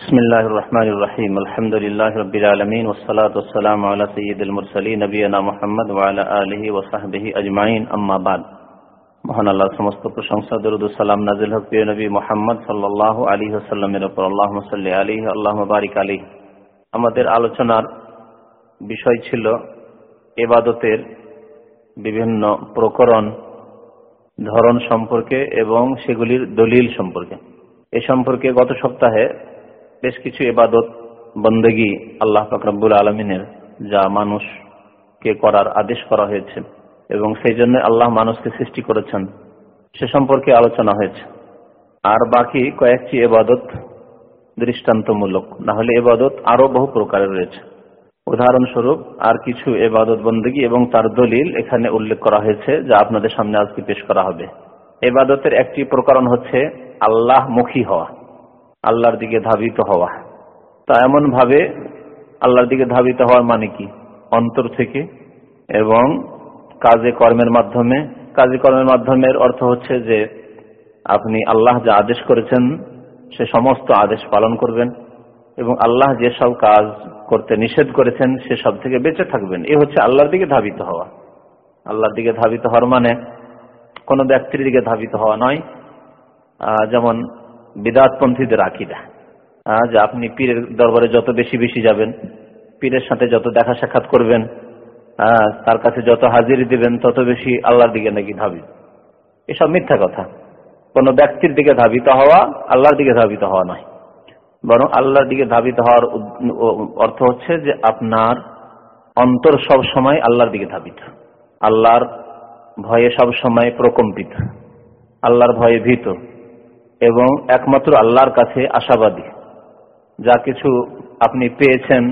بسم الله الرحمن الرحيم الحمد لله رب العالمين والصلاة والسلام على سيد المرسلين نبينا محمد وعلى آله وصحبه أجمعين أما بعد মহান আল্লাহর সমস্ত প্রশংসা দরুদ সালাম নাজিল হক প্রিয় নবী মোহাম্মদ সাল্লাহ আলী হাসাল্লামের ওপর আল্লাহ সাল্লি আলী আল্লাহ বারিক আলী আমাদের আলোচনার বিষয় ছিল এবাদতের বিভিন্ন প্রকরণ ধরন সম্পর্কে এবং সেগুলির দলিল সম্পর্কে এ সম্পর্কে গত সপ্তাহে বেশ কিছু এবাদত বন্দেগি আল্লাহ ফাকরাবুল আলমিনের যা মানুষকে করার আদেশ করা হয়েছে এবং সেই জন্য আল্লাহ মানুষকে সৃষ্টি করেছেন, সে সম্পর্কে আলোচনা হয়েছে। আর বাকি কয়েকটি এবাদত দৃষ্টান্তমূলক, না হলে এবাদত আরও বহু প্রকারের রয়েছে। উদাহরণস্বরূপ, আর কিছু এবাদত বন্দী এবং তার দলিল এখানে উল্লেখ করা হয়েছে, যা আপনাদের সামনে আজকে পেশ করা হবে। এবাদতের একটি প্রকরণ হচ্ছে আল্লাহ মুখী হওয়া। আল্লাহর দিকে ধাবিত হওয়া। তা এমন ভাবে আল্লাহর দিকে ধাবিত হওয়ার মানে কি? অন্তর থেকে এবং কাজে কর্মের মাধ্যমে। কাজে কর্মের মাধ্যমের অর্থ হচ্ছে যে আপনি আল্লাহ যা আদেশ করেছেন, সে সমস্ত আদেশ পালন করবেন এবং আল্লাহ যেসব কাজ করতে নিষেধ করেছেন, সে সব থেকে বেঁচে থাকবেন। এ হচ্ছে আল্লাহর দিকে ধাবিত হওয়া। আল্লাহর দিকে ধাবিত হওয়ার মানে কোনো ব্যক্তির দিকে ধাবিত হওয়া নয়। যেমন বিদাতপন্থীদের আকিদা। যে আপনি পীরের দরবারে যত বেশি বেশি যাবেন, পীরের সাথে যত দেখা সাক্ষাৎ করবেন তার কাছে যত হাজিরি দিবেন, তত বেশি আল্লাহর দিকে নাকি ধাবিত এসব মিথ্যা কথা। কোন ব্যক্তির দিকে ধাবিত হওয়া আল্লাহর দিকে ধাবিত হওয়া নয়। বরং আল্লাহর দিকে ধাবিত হওয়ার অর্থ হচ্ছে যে আপনার অন্তর সব সময় আল্লাহর দিকে ধাবিত। আল্লাহর ভয়ে সব সময় প্রকম্পিত। আল্লাহর ভয়ে ভীত। এবং একমাত্র আল্লাহর কাছে আশাবাদী। যা কিছু আপনি পেয়েছেন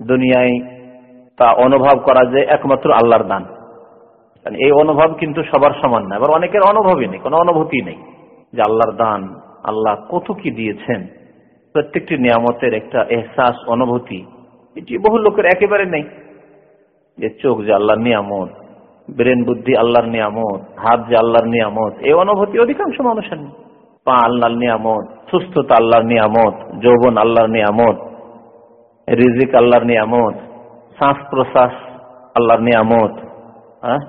দুনিয়ায়, তা অনুভব করা যে একমাত্র আল্লাহর দান। এই অনুভব কিন্তু সবার সমান না এবার অনেকের অনুভবই নেই, কোনো অনুভূতি নেই যে আল্লাহর দান, আল্লাহ কত কি দিয়েছেন। প্রত্যেকটি নিয়ামতের একটা এহসাস, অনুভূতি, এটি বহু লোকের একেবারে নেই। যে চোখ যে আল্লাহর নিয়ামত, ব্রেন বুদ্ধি আল্লাহর নিয়ামত, হাত যে আল্লাহর নিয়ামত, এই অনুভূতি অধিকাংশ মানুষের নেই। পা আল্লাহর নিয়ামত, সুস্থতা আল্লাহর নিয়ামত, যৌবন আল্লাহর নিয়ামত, রিজিক আল্লাহর নিয়ামত, শ্বাস প্রশ্বাস আল্লাহর নিয়ামত হ্যাঁ?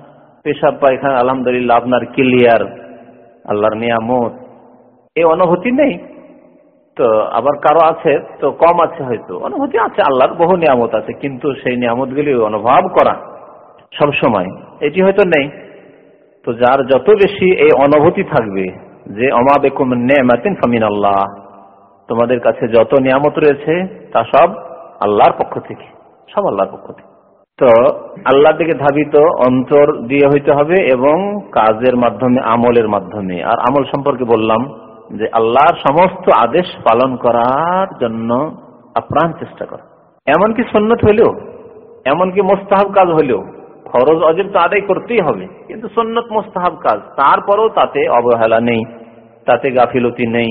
পেশাব পায়খানা আলহামদুলিল্লাহ আপনার ক্লিয়ার আল্লাহর নিয়ামত। এই অনুভূতি নেই। তো আবার কারও আছে, তো কম আছে হয়তো। অনুভূতি আছে, আল্লাহর বহু নিয়ামত আছে, কিন্তু সেই নিয়ামতগুলি অনুভব করা সব সময় এটি হয়তো নেই। তো যার যত বেশি এই অনুভূতি থাকবে যে অমাবেকুম নেমাতিন ফামিন আল্লাহ তোমাদের কাছে যত নিয়ামত রয়েছে, তা সব আল্লাহর পক্ষ থেকে, সব আল্লাহর পক্ষ থেকে। তো আল্লাহ থেকে ধাবিত অন্তর দিয়ে হইতে হবে এবং কাজের মাধ্যমে, আমলের মাধ্যমে। আর আমল সম্পর্কে বললাম যে আল্লাহর সমস্ত আদেশ পালন করার জন্য আপ্রাণ চেষ্টা করা। এমনকি সন্ন্যত হইলেও, এমনকি মোস্তাহাব কাজ হলেও ফরজ, অজেব তো আদায় করতেই হবে। কিন্তু সন্ন্যত মোস্তাহাব কাজ। তারপরেও তাতে অবহেলা নেই, তাতে গাফিলতি নেই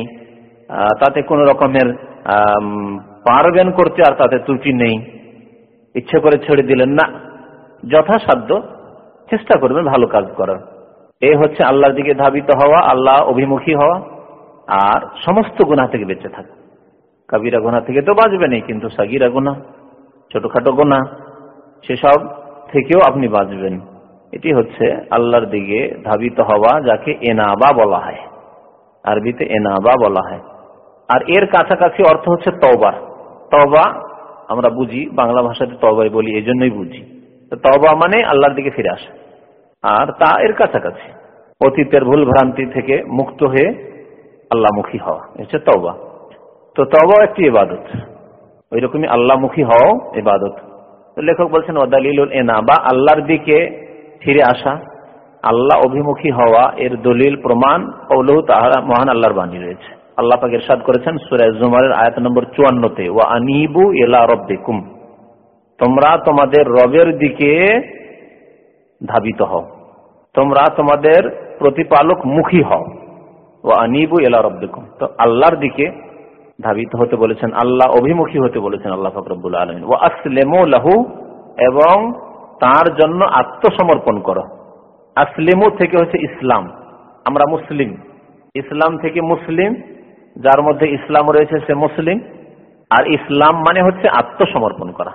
তাতে কোন রকমের পারবেন করতে আর তাতে ত্রুটি নেই। ইচ্ছে করে ছেড়ে দিলেন না। যথাসাধ্য চেষ্টা করবেন ভালো কাজ করার। এ হচ্ছে আল্লাহর দিকে ধাবিত হওয়া, আল্লাহ অভিমুখী হওয়া, আর সমস্ত গুণা থেকে বেঁচে থাকা। কাবিরা গোনা থেকে তো বাঁচবেনই কিন্তু সাগিরা গোনা ছোটখাটো গোনা সেসব থেকেও আপনি বাঁচবেন। এটি হচ্ছে আল্লাহর দিকে ধাবিত হওয়া, যাকে এনাবা বলা হয়। আরবিতে এনাবা বলা হয়। আর এর কাছাকাছি অর্থ হচ্ছে তওবা। তওবা আমরা বুঝি, বাংলা ভাষাতে তবাই বলি এই জন্যই বুঝি তবা মানে আল্লাহর দিকে ফিরে আসে। আর তা এর কাছাকাছি। অতীতের ভুল ভ্রান্তি থেকে মুক্ত হয়ে আল্লাহমুখী হওয়া। হচ্ছে তবা তো তবা একটি ইবাদত। ওই রকমই আল্লাহমুখী হওয়াও ইবাদত। লেখক বলছেন ওদালিল এনা বা আল্লাহর দিকে ফিরে আসা, আল্লাহ অভিমুখী হওয়া এর দলিল, প্রমাণ ওলহু তাহারা মহান আল্লাহর বাণী রয়েছে। আল্লাহ পাক ইরশাদ করেছেন সুরাজ জুমারের আয়াত নম্বর চুয়ান্নতে ও আনিবু এলা রব্বিকুম তোমরা তোমাদের রবের দিকে ধাবিত হও তোমরা তোমাদের প্রতিপালক মুখী হও ও আনিবু এলা রব্বিকুম তো আল্লাহর দিকে ধাবিত হতে বলেছেন আল্লাহ, অভিমুখী হতে বলেছেন আল্লাহ ফকরবুল আলমিন। ও আসলেমো লাহু এবং তার জন্য আত্মসমর্পণ করো। আসলেমু থেকে হচ্ছে ইসলাম। আমরা মুসলিম। ইসলাম থেকে মুসলিম, যার মধ্যে ইসলাম রয়েছে সে মুসলিম। আর ইসলাম মানে হচ্ছে আত্মসমর্পণ করা।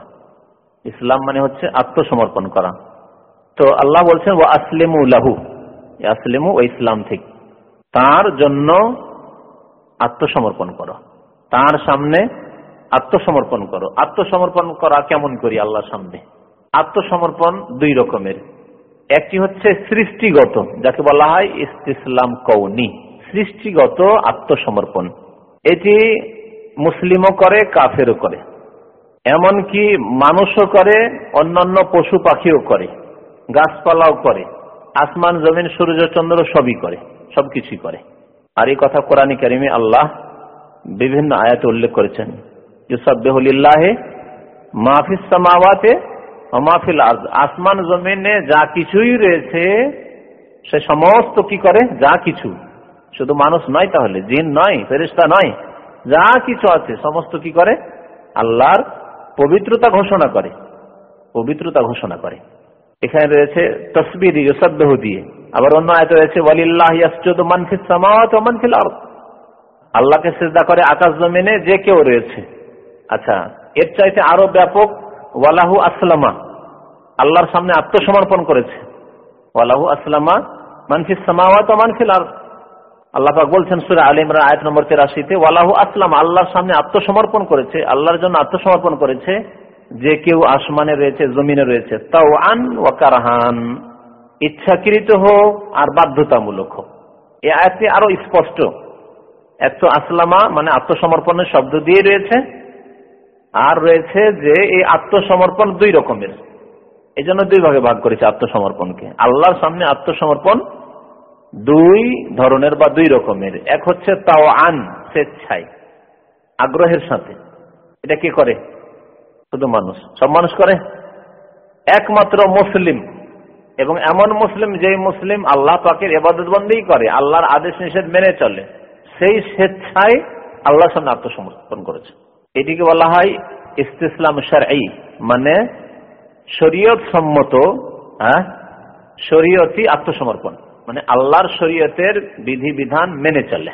ইসলাম মানে হচ্ছে আত্মসমর্পণ করা। তো আল্লাহ বলছেন ও আসলেমু লাহু। আসলেমু ও ইসলাম থেকে। তার জন্য আত্মসমর্পণ করো। তার সামনে আত্মসমর্পণ করো। আত্মসমর্পণ করা কেমন করি আল্লাহর সামনে? আত্মসমর্পণ দুই রকমের। একটি হচ্ছে সৃষ্টিগত, যাকে বলা হয় ইসলাম কৌনি সৃষ্টিগত আত্মসমর্পণ। এটি মুসলিমও করে, কাফেরও করে। এমনকি মানুষও করে, অন্যান্য পশু পাখিও করে, গাছপালাও করে, আসমান, জমিন, সূর্য, চন্দ্র সবই করে, সবকিছুই করে। আর এই কথা কোরআনী কারিমে আল্লাহ বিভিন্ন আয়াতে উল্লেখ করেছেন। ইউসাবহলিল্লাহে মাহফিস সামাওয়াতে মাহফিল আসমান জমিনে যা কিছুই রয়েছে, সে সমস্ত কি করে? যা কিছু। শুধু মানুষ নয় তাহলে, জিন নয় ফেরিস্তা নয়, যা কিছু আছে, সমস্ত কি করে? আল্লাহর পবিত্রতা ঘোষণা করে। পবিত্রতা ঘোষণা করে। এখানে রয়েছে তসবির ইউসাবহ দিয়ে। আবার অন্য আয়ত রয়েছে, ওয়ালিল্লাহ মানফিস সামাওয়াত ও মানফিল আরদ। আল্লাহকে সেজদা করে আকাশ জমিনে যে কেউ রয়েছে। আচ্ছা এর চাইতে আরও ব্যাপক, ওয়ালাহু আসলামা, আল্লাহর সামনে আত্মসমর্পণ করেছে। ওয়ালাহু আসলামা মানফিস সামাওয়াত ও মানফিল আরদ। আল্লাহ বলছেন সুরা আলী ইমরান আয়াত নম্বর তেরাশিতে, ওয়ালাহু আসলাম, আল্লাহর সামনে আত্মসমর্পণ করেছে, আল্লাহর জন্য আত্মসমর্পণ করেছে যে কেউ আসমানে রয়েছে, জমিনে রয়েছে তাও আন ওয়াকারহান ইচ্ছাকৃত হোক আর বাধ্যতামূলক হোক। এ আয়াতটি আরও স্পষ্ট। এক তো আসলামা মানে আত্মসমর্পণের শব্দ দিয়ে রয়েছে। আর রয়েছে যে এই আত্মসমর্পণ দুই রকমের। এই জন্য দুই ভাগে ভাগ করেছে আত্মসমর্পণকে। আল্লাহর সামনে আত্মসমর্পণ দুই ধরনের বা দুই রকমের। এক হচ্ছে তাও আন স্বেচ্ছায়, আগ্রহের সাথে। এটা কে করে? শুধু মানুষ। সব মানুষ করে? একমাত্র মুসলিম। এবং এমন মুসলিম যেই মুসলিম আল্লাহ পাকের এবাদত বন্দি করে, আল্লাহর আদেশ নিষেধ মেনে চলে। সেই স্বেচ্ছায় আল্লাহ সামনে আত্মসমর্পণ করেছে। এটিকে বলা হয় ইস্তিসলাম সারাই মানে শরীয়ত সম্মত হ্যাঁ শরীয়তি আত্মসমর্পণ মানে আল্লাহর শরীয়তের বিধি বিধান মেনে চলে।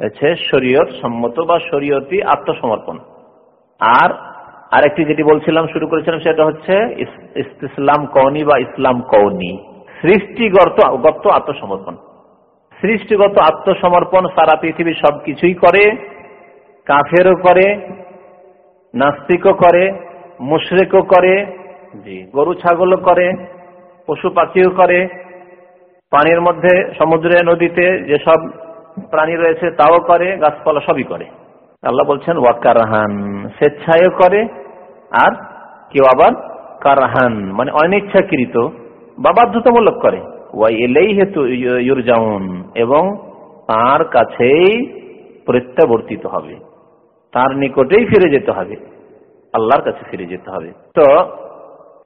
হচ্ছে শরীয়ত সম্মত বা শরীয়তি আত্মসমর্পণ। আর আরেকটি যেটি বলছিলাম, শুরু করেছিলাম, সেটা হচ্ছে ইসলাম কৌনি বা ইসলাম কৌনি সৃষ্টিগত, গত আত্মসমর্পণ। সৃষ্টিগত আত্মসমর্পণ সারা পৃথিবী সবকিছুই করে, কাফেরও করে, নাস্তিকও করে, মুশরেকও করে, জি, গরু ছাগলও করে, পশু পাখিও করে। পানির মধ্যে, সমুদ্রে, নদীতে যেসব প্রাণী রয়েছে তাও করে, গাছপালা সবই করে। আল্লাহ বলছেন ওয়াকারহান স্বেচ্ছায়ও করে, আর কেউ আবার কারহান মানে অনিচ্ছাকৃত বা বাধ্যতামূলক করে। এবং তার কাছেই প্রত্যাবর্তিত হবে। তার নিকটেই ফিরে যেতে হবে। আল্লাহর কাছে ফিরে যেতে হবে। তো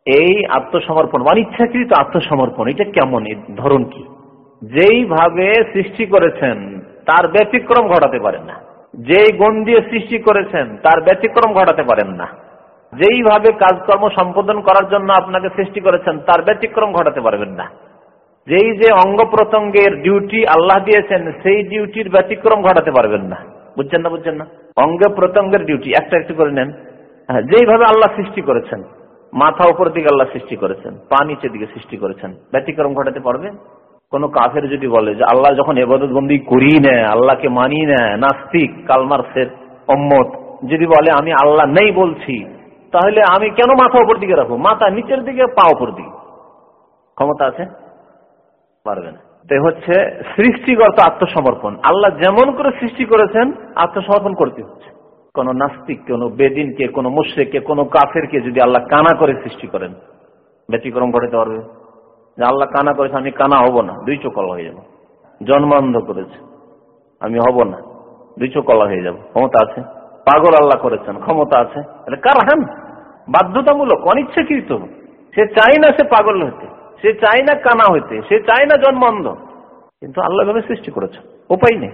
এই আত্মসমর্পণ, অনিচ্ছাকৃত আত্মসমর্পণ, এটা কেমন? ধরন কি? যেইভাবে সৃষ্টি করেছেন, তার ব্যতিক্রম ঘটাতে পারেন না। যেই গুণ দিয়ে সৃষ্টি করেছেন, তার ব্যতিক্রম ঘটাতে পারেন না। যেইভাবে কাজকর্ম সম্পাদন করার জন্য আপনাকে সৃষ্টি করেছেন, তার ব্যতিক্রম ঘটাতে পারবেন না। যেই যে অঙ্গ প্রত্যঙ্গের ডিউটি আল্লাহ দিয়েছেন, সেই ডিউটির ব্যতিক্রম ঘটাতে পারবেন না। বুঝছেন না বুঝছেন না? অঙ্গ প্রত্যঙ্গের ডিউটি একটা একটু করে নেন। হ্যাঁ যেইভাবে আল্লাহ সৃষ্টি করেছেন, মাথা উপর দিকে আল্লাহ সৃষ্টি করেছেন, পা নিচের দিকে সৃষ্টি করেছেন, ব্যতিক্রম ঘটাতে পারবে কোন কাফের যদি বলে যে আল্লাহ যখন এবাদত বন্দি করি না আল্লাহকে মানি না নাস্তিক কালমার্সের অম্মত, যদি বলে আমি আল্লাহ নেই বলছি, তাহলে আমি কেন মাথা উপর দিকে রাখব? মাথা নিচের দিকে, পা উপর দিকে। ক্ষমতা আছে? পারবে না। তাই হচ্ছে সৃষ্টিগত আত্মসমর্পণ। আল্লাহ যেমন করে সৃষ্টি করেছেন, আত্মসমর্পণ করতে হচ্ছে। কোন নাস্তিক কোন বেদিনকে, কোন মুশ্রেককে, কোন কাফেরকে যদি আল্লাহ কানা করে সৃষ্টি করেন, ব্যতিক্রম ঘটাতে পারবে? যে আল্লাহ কানা করেছে, আমি কানা হব না, দুই চোখলা হয়ে যাব। জন্মান্ধ করেছে, আমি হব না, দুই চোখলা হয়ে যাব। ক্ষমতা আছে? পাগল আল্লাহ করেছেন, ক্ষমতা আছে? কার হান বাধ্যতামূলক, অনিচ্ছাকৃত। সে চাই না সে পাগল হইতে সে চাই না কানা হইতে, সে চাই না জন্মান্ধ। কিন্তু আল্লাহ ভাবে সৃষ্টি করেছে উপায় নেই।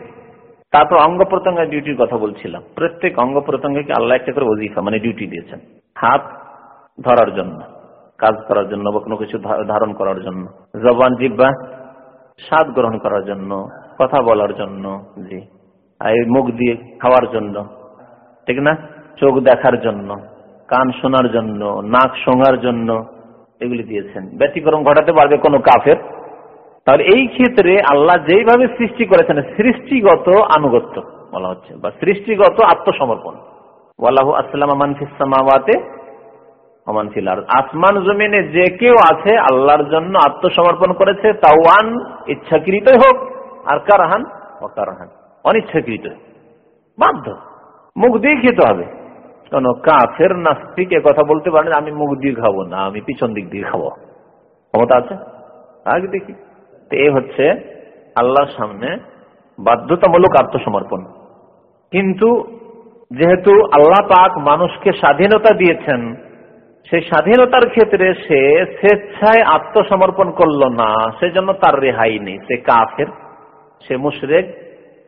তারপর অঙ্গ প্রত্যঙ্গের ডিউটির কথা বলছিলাম। প্রত্যেক অঙ্গ প্রত্যঙ্গকে আল্লাহ একটা করে অজিফা মানে ডিউটি দিয়েছেন। হাত ধরার জন্য, কাজ করার জন্য বা কোনো কিছু ধারণ করার জন্য, জবান জিব্বা স্বাদ গ্রহণ করার জন্য, কথা বলার জন্য, জি। মুখ দিয়ে খাওয়ার জন্য, ঠিক না? চোখ দেখার জন্য, কান শোনার জন্য, নাক শোঙার জন্য এগুলি দিয়েছেন। ব্যতিক্রম ঘটাতে পারবে কোনো কাফের। তাহলে এই ক্ষেত্রে আল্লাহ যেইভাবে সৃষ্টি করেছেন, সৃষ্টিগত আনুগত্য বলা হচ্ছে, বা সৃষ্টিগত আত্মসমর্পণ। ওয়াল্লাহু আসসালাম মানফিসামাওয়াতে অমানফিল আর আসমান জমিনে যে কেউ আছে, আল্লাহর জন্য আত্মসমর্পণ করেছে, তাওয়ান ইচ্ছাকৃতই হোক, আর কারহান অকারহান অনিচ্ছাকৃত বাধ্য। মুখ দিয়ে খেতে হবে। কেন কাফের নাস্তিক কথা বলতে পারেন, আমি মুখ দিয়ে খাব না, আমি পিছন দিক দিয়ে খাব। ক্ষমতা আছে? আগে দেখি। তো এ হচ্ছে আল্লাহর সামনে বাধ্যতামূলক আত্মসমর্পণ। কিন্তু যেহেতু আল্লাহ পাক মানুষকে স্বাধীনতা দিয়েছেন, সেই স্বাধীনতার ক্ষেত্রে সে স্বেচ্ছায় আত্মসমর্পণ করল না, সেজন্য তার রেহাই নেই। সে কাফের, সে মুশরেক,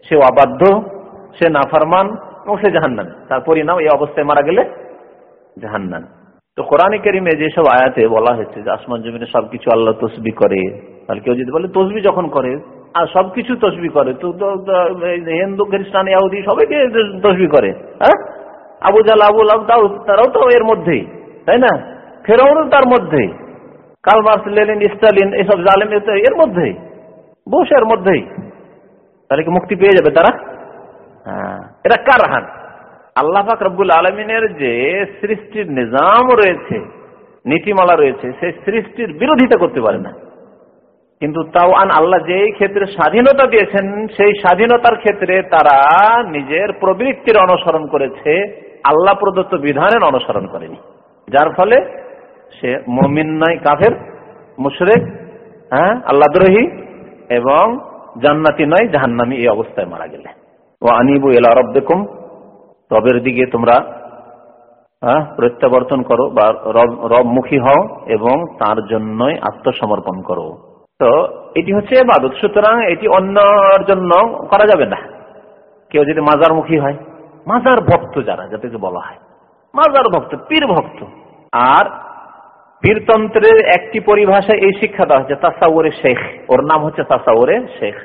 সে অবাধ্য, সে নাফারমান এবং সে জাহান্নান তার পরিণাম এই অবস্থায় মারা গেলে জাহান্নান তো কোরআন করিমে যেসব আয়াতে বলা হয়েছে যে আসমান জমিনে সবকিছু আল্লাহ তসবি করে তাহলে কেউ যদি বলে তসবি যখন করে, আর সবকিছু তসবি করে, তো হিন্দু, খ্রিস্টান ইহুদি সবাইকে তসবি করে হ্যাঁ? আবু জাল আবুল আবদাউ তারাও তো এর মধ্যেই, তাই না? ফেরাউনও তার মধ্যেই কালমার্স লেনিন, স্টালিন, এসব জালেম এর মধ্যেই বস এর মধ্যেই। তাহলে কি মুক্তি পেয়ে যাবে তারা? এটা কার হান আল্লাহ পাক রব্বুল আলমিনের যে সৃষ্টির নিজাম রয়েছে, নীতিমালা রয়েছে, সেই সৃষ্টির বিরোধিতা করতে পারে না। কিন্তু তাও আন আল্লাহ যেই ক্ষেত্রে স্বাধীনতা দিয়েছেন, সেই স্বাধীনতার ক্ষেত্রে তারা নিজের প্রবৃত্তির অনুসরণ করেছে, আল্লাহ প্রদত্ত বিধানের অনুসরণ করেনি। যার ফলে সে মমিন নয়, কাফের, মুশরেক হ্যাঁ আল্লাহদ্রোহী এবং জান্নাতি নয়, জাহান্নামি এই অবস্থায় মারা গেলে ও আনিবু এলা দেখুম রবের দিকে তোমরা প্রত্যাবর্তন করো বা রব, রবমুখী হও এবং তার জন্যই আত্মসমর্পণ করো। তো এটি হচ্ছে এবাদত সুতরাং এটি অন্যর জন্য করা যাবে না। কেউ যদি মাজারমুখী হয়, মাজার ভক্ত যারা, যাদেরকে বলা হয়, মাজার ভক্ত, পীর ভক্ত, আর পীরতন্ত্রের একটি পরিভাষায় এই শিক্ষা দেওয়া হচ্ছে তাসাউরে শেখ, ওর নাম হচ্ছে তাসাউরে শেখ।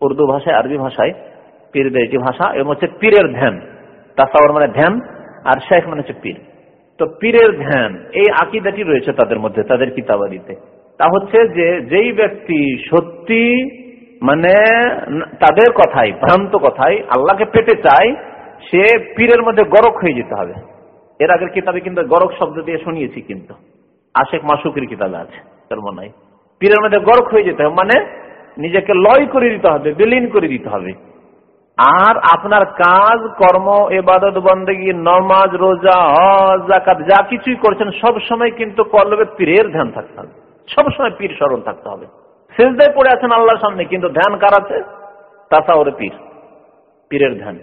উর্দু ভাষায়, আরবি ভাষায় পীরদের এটি ভাষা এবং হচ্ছে পীরের ধ্যান। তাসাউর মানে ধ্যান আর শেখ মানে হচ্ছে পীর। তো পীরের ধ্যান, এই আকিদাটি রয়েছে তাদের মধ্যে, তাদের কিতাবাদিতে। তা হচ্ছে যে যেই ব্যক্তি সত্যি মানে তাদের কথাই, ভ্রান্ত কথাই, আল্লাহকে পেতে চায়, সে পীরের মধ্যে গরক হয়ে যেতে হবে। এর আগের কিতাবে কিন্তু গরক শব্দ দিয়ে শুনিয়েছি কিন্তু। আশেখ মাসুকের কিতাবে আছে, তার মনে হয় পীরের মধ্যে গরক হয়ে যেতে হবে মানে নিজেকে লয় করে দিতে হবে, বিলীন করে দিতে হবে। আর আপনার কাজ, কর্ম এবাদত বন্দী নমাজ, রোজা, হজ জাকাত যা কিছুই করছেন, সব সময় কিন্তু কল্লবে পীরের ধ্যান থাকতে হবে। সবসময় পীর স্মরণ থাকতে হবে। শেষদায় পড়ে আছেন আল্লাহর সামনে, কিন্তু ধ্যান কার আছে? ওরে পীর। পীরের ধ্যান।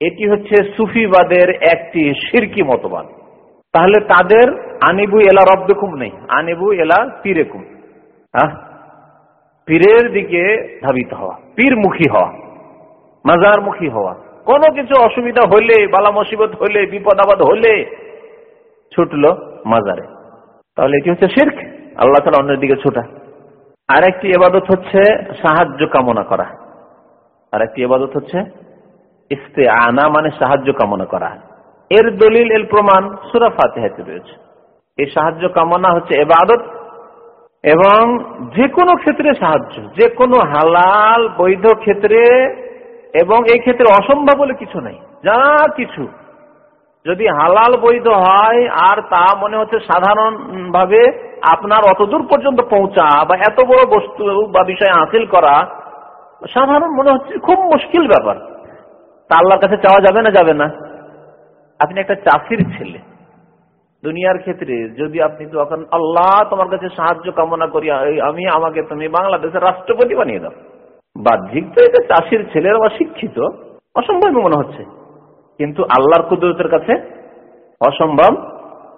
এটি হচ্ছে সুফিবাদের একটি সিরকি মতবাদ। তাহলে তাদের আনিবু এলা রব্দকুম নেই, আনিবু এলা পীরেকুম। হ্যাঁ পীরের দিকে ধাবিত হওয়া, পীরমুখী হওয়া। মাজারমুখী হওয়া। কোনো কিছু অসুবিধা হলে, বালা মুসিবত হলে, বিপদ আপদ হলে ছুটলো মাজারে। তাহলে এটি হচ্ছে? শির্ক। আল্লাহ তালা অন্যের দিকে ছোটা। আর একটি এবাদত হচ্ছে সাহায্য কামনা করা। আর একটি এবাদত হচ্ছে ইস্তে আনা মানে সাহায্য কামনা করা। এর দলিল, এর প্রমাণ সুরা ফাতেহাতে রয়েছে। এই সাহায্য কামনা হচ্ছে এবাদত এবং যে কোনো ক্ষেত্রে সাহায্য যে কোনো হালাল, বৈধ ক্ষেত্রে এবং এই ক্ষেত্রে অসম্ভব বলে কিছু নেই। যা কিছু। যদি হালাল বৈধ হয়, আর তা মনে হচ্ছে সাধারণ ভাবে আপনার অতদূর পর্যন্ত পৌঁছা বা এত বড় বস্তু বা বিষয় হাসিল করা, সাধারণ মনে হচ্ছে খুব মুশকিল ব্যাপার। তা আল্লাহর কাছে চাওয়া যাবে না যাবে না। আপনি একটা চাষির ছেলে। দুনিয়ার ক্ষেত্রে যদি আপনি এখন আল্লাহ তোমার কাছে সাহায্য কামনা করি, আমি, আমাকে তুমি বাংলাদেশের রাষ্ট্রপতি বানিয়ে দাও। বাহ্যিক তো এটা চাষির ছেলের অশিক্ষিত অসম্ভব মনে হচ্ছে। কিন্তু আল্লাহর কুদরতের কাছে অসম্ভব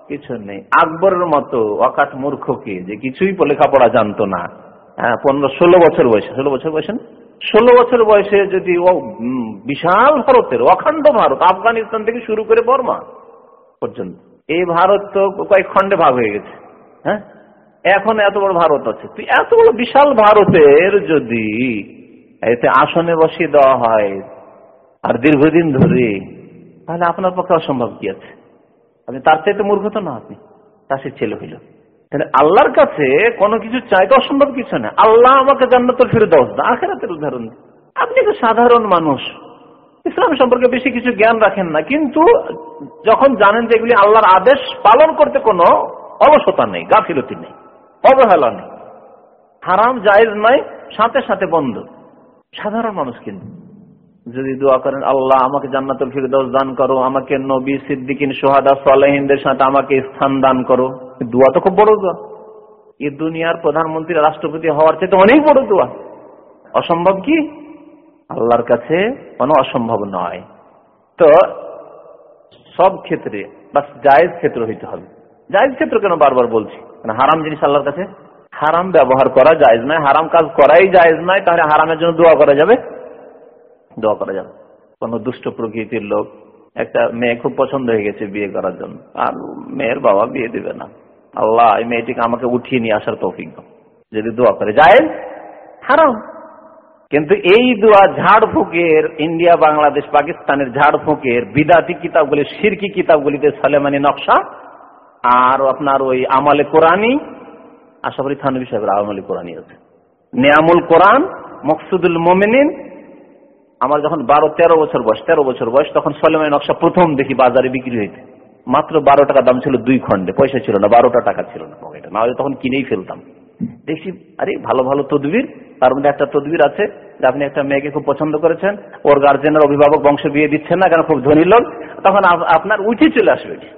কিছু নেই। আকবরের মতো অকাট মূর্খ মূর্খকে যে কিছুই লেখাপড়া জানতো না। হ্যাঁ পনেরো, ষোলো বছর বয়সে, ষোলো বছর বয়সে ষোলো বছর বয়সে যদি বিশাল ভারতের, অখণ্ড ভারত, আফগানিস্তান থেকে শুরু করে বর্মা পর্যন্ত, এই ভারত তো কয়েক খণ্ডে ভাগ হয়ে গেছে। হ্যাঁ? এখন এত বড় ভারত আছে। তুই এত বড় বিশাল ভারতের যদি এতে আসনে বসিয়ে দেওয়া হয় আর দীর্ঘদিন ধরে, তাহলে আপনার পক্ষে অসম্ভব কি আছে? আপনি তার চাইতে মূর্খ তো না আপনি সে ছেলে হইল। তাহলে আল্লাহর কাছে কোনো কিছু চাইতে অসম্ভব কিছু না। আল্লাহ আমাকে জান্নাতুল ফিরদাউস না আখেরাতের উদাহরণ। আপনি তো সাধারণ মানুষ, ইসলাম সম্পর্কে বেশি কিছু জ্ঞান রাখেন না, কিন্তু যখন জানেন যে এগুলি আল্লাহর আদেশ পালন করতে কোনো অলসতা নেই, গাফিলতি নেই, অবহেলা নেই। হারাম, জায়েজ নয়, সাথে সাথে বন্ধ। সাধারণ মানুষ কিন্তু। যদি দোয়া করেন, আল্লাহ আমাকে জান্নাতুল ফিরদৌস দান করো, আমাকে নবী, সিদ্দিকিন, সোহাদা, সালেহিনদের সাথে আমাকে স্থান দান করো। দোয়া তো খুব বড় দোয়া। এই দুনিয়ার প্রধানমন্ত্রী, রাষ্ট্রপতি হওয়ার চেয়ে তো অনেক বড় দোয়া। অসম্ভব কি? আল্লাহর কাছে কোনো অসম্ভব নয়। তো সব ক্ষেত্রে, বাস জায়েজ ক্ষেত্র হইতে হবে। জায়েজ ক্ষেত্র কেন বারবার বলছি? মানে হারাম জিনিস আল্লাহর কাছে? হারাম ব্যবহার করা জায়েজ নয়। হারাম কাজ করাই জায়েজ নয়, তাহলে হারামের জন্য দোয়া করা যাবে? দোয়া করা যাবে। কোন দুষ্ট প্রকৃতির লোক, একটা মেয়ে খুব পছন্দ হয়ে গেছে বিয়ে করার জন্য। আর মেয়ের বাবা বিয়ে দিবে না। আল্লাহ, এই মেয়েটিকে আমাকে উঠিয়ে নিয়ে আসার দাও। যদি দোয়া করে যায় হারাম। কিন্তু এই দোয়া ঝাড় ঝাড়ফুঁকের ইন্ডিয়া, বাংলাদেশ, পাকিস্তানের ঝাড় ঝাড়ফুঁকের বিদাতি কিতাবগুলি, সিরকি কিতাবগুলিতে সালেমানি নকশা। আর আপনার ওই আমালে কোরআনী আশা করি থানবী সাহেবের আমালে কোরআনী আছে। নিয়ামুল কোরআন, মকসুদুল মোমিনিন, আমার যখন বারো, তেরো বছর বয়স, তেরো বছর বয়স, তখন সলেমানি নকশা প্রথম দেখি বাজারে বিক্রি হইতে। মাত্র বারো টাকা দাম ছিল দুই খন্ডে পয়সা ছিল না, বারোটা টাকা ছিল না পকেটে। না হলে তখন কিনেই ফেলতাম। দেখছি আরে, ভালো ভালো তদবির, তার মধ্যে একটা তদবির আছে যে আপনি একটা মেয়েকে খুব পছন্দ করেছেন, ওর গার্জেনের অভিভাবক বংশ বিয়ে দিচ্ছেন না কারণ খুব ধনী লোক, তখন আপনার উঠে চলে আসবে।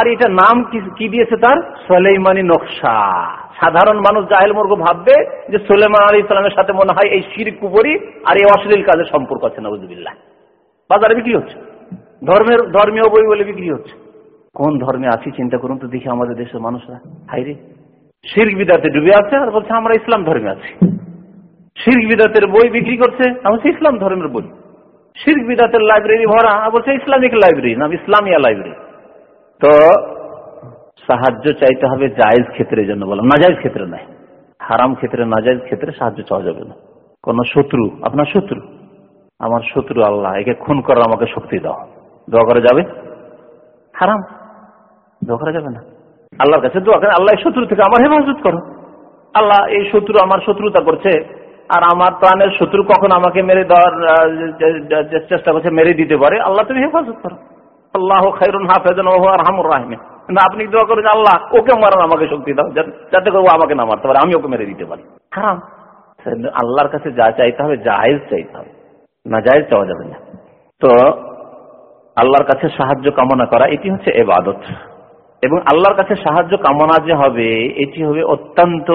আর এটা নাম কি- দিয়েছে তার? সোলেইমানি নকশা। সাধারণ মানুষ জাহেল মর্গ ভাববে যে সোলেমান আলী ইসলামের সাথে মনে হয় এই শির কুবরি আর এই অশ্লীল কাজের সম্পর্ক আছে নবজুবিল্লাহ বাজারে বিক্রি হচ্ছে। ধর্মের, ধর্মীয় বই বলে বিক্রি হচ্ছে। কোন ধর্মে আছি, চিন্তা করুন তো দেখি আমাদের দেশের মানুষরা। হাইরে শির্ক বিদাতে ডুবে আছে আর বলছে, আমরা ইসলাম ধর্মে আছি। শির্ক বিদাতের বই বিক্রি করছে বলছে, ইসলাম ধর্মের বই। শির্ক বিদাতের লাইব্রেরি ভরা বলছে, ইসলামিক লাইব্রেরি, নাম ইসলামিয়া লাইব্রেরি। তো সাহায্য চাইতে হবে জায়েজ ক্ষেত্রের জন্য বললাম নাজাইজ ক্ষেত্রে নয়। হারাম ক্ষেত্রে নাজাইজ ক্ষেত্রে সাহায্য চাওয়া যাবে না। কোন শত্রু, আপনার শত্রু, আমার শত্রু আল্লাহ, একে খুন করার আমাকে শক্তি দাও। দোয়া করা যাবে? হারাম। দোয়া করা যাবে না। আল্লাহর কাছে দোয়া করে আল্লাহ শত্রু থেকে আমার হেফাজত করো। আল্লাহ এই শত্রু আমার শত্রুতা করছে, আর আমার প্রাণের শত্রু কখন আমাকে মেরে দেওয়ার চেষ্টা করছে, মেরে দিতে পারে, আল্লাহ তুমি হেফাজত করো। আল্লাহ খাইরুন হাফেজন ও আর হামুর রাহমে কিন্তু আপনি দোয়া করেন আল্লাহ, ওকে মারান আমাকে শক্তি দাও যাতে- করে ও আমাকে না মারতে পারে, আমি ওকে মেরে দিতে পারি। হারাম। আল্লাহর কাছে যা চাইতে হবে জাহেজ চাইতে হবে। না, জায়েজ চাওয়া যাবে না। তো, আল্লাহর কাছে সাহায্য কামনা করা, এটি হচ্ছে এবাদত। এবং আল্লাহর কাছে সাহায্য কামনা যে হবে, এটি হবে অত্যন্ত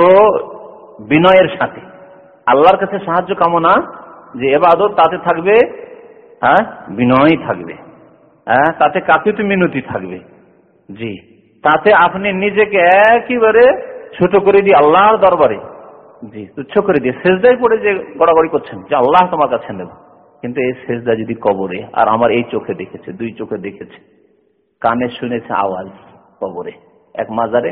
বিনয়ের সাথে। আল্লাহর কাছে সাহায্য কামনা যে এবাদত, তাতে থাকবে হ্যাঁ বিনয় থাকবে। হ্যাঁ তাতে কাপিত মিনতি থাকবে। জি। তাতে আপনি নিজেকে একেবারে ছোট করে দিয়ে আল্লাহর দরবারে, জি, তুচ্ছ করে দিয়ে শেষদায় পড়ে যে গড়াগড়ি করছেন, যে আল্লাহ তোমার কাছে নেব। কিন্তু এই শেষদা যদি কবরে, আর আমার এই চোখে দেখেছে, দুই চোখে দেখেছে, কানে শুনেছে আওয়াজ কবরে, এক মাজারে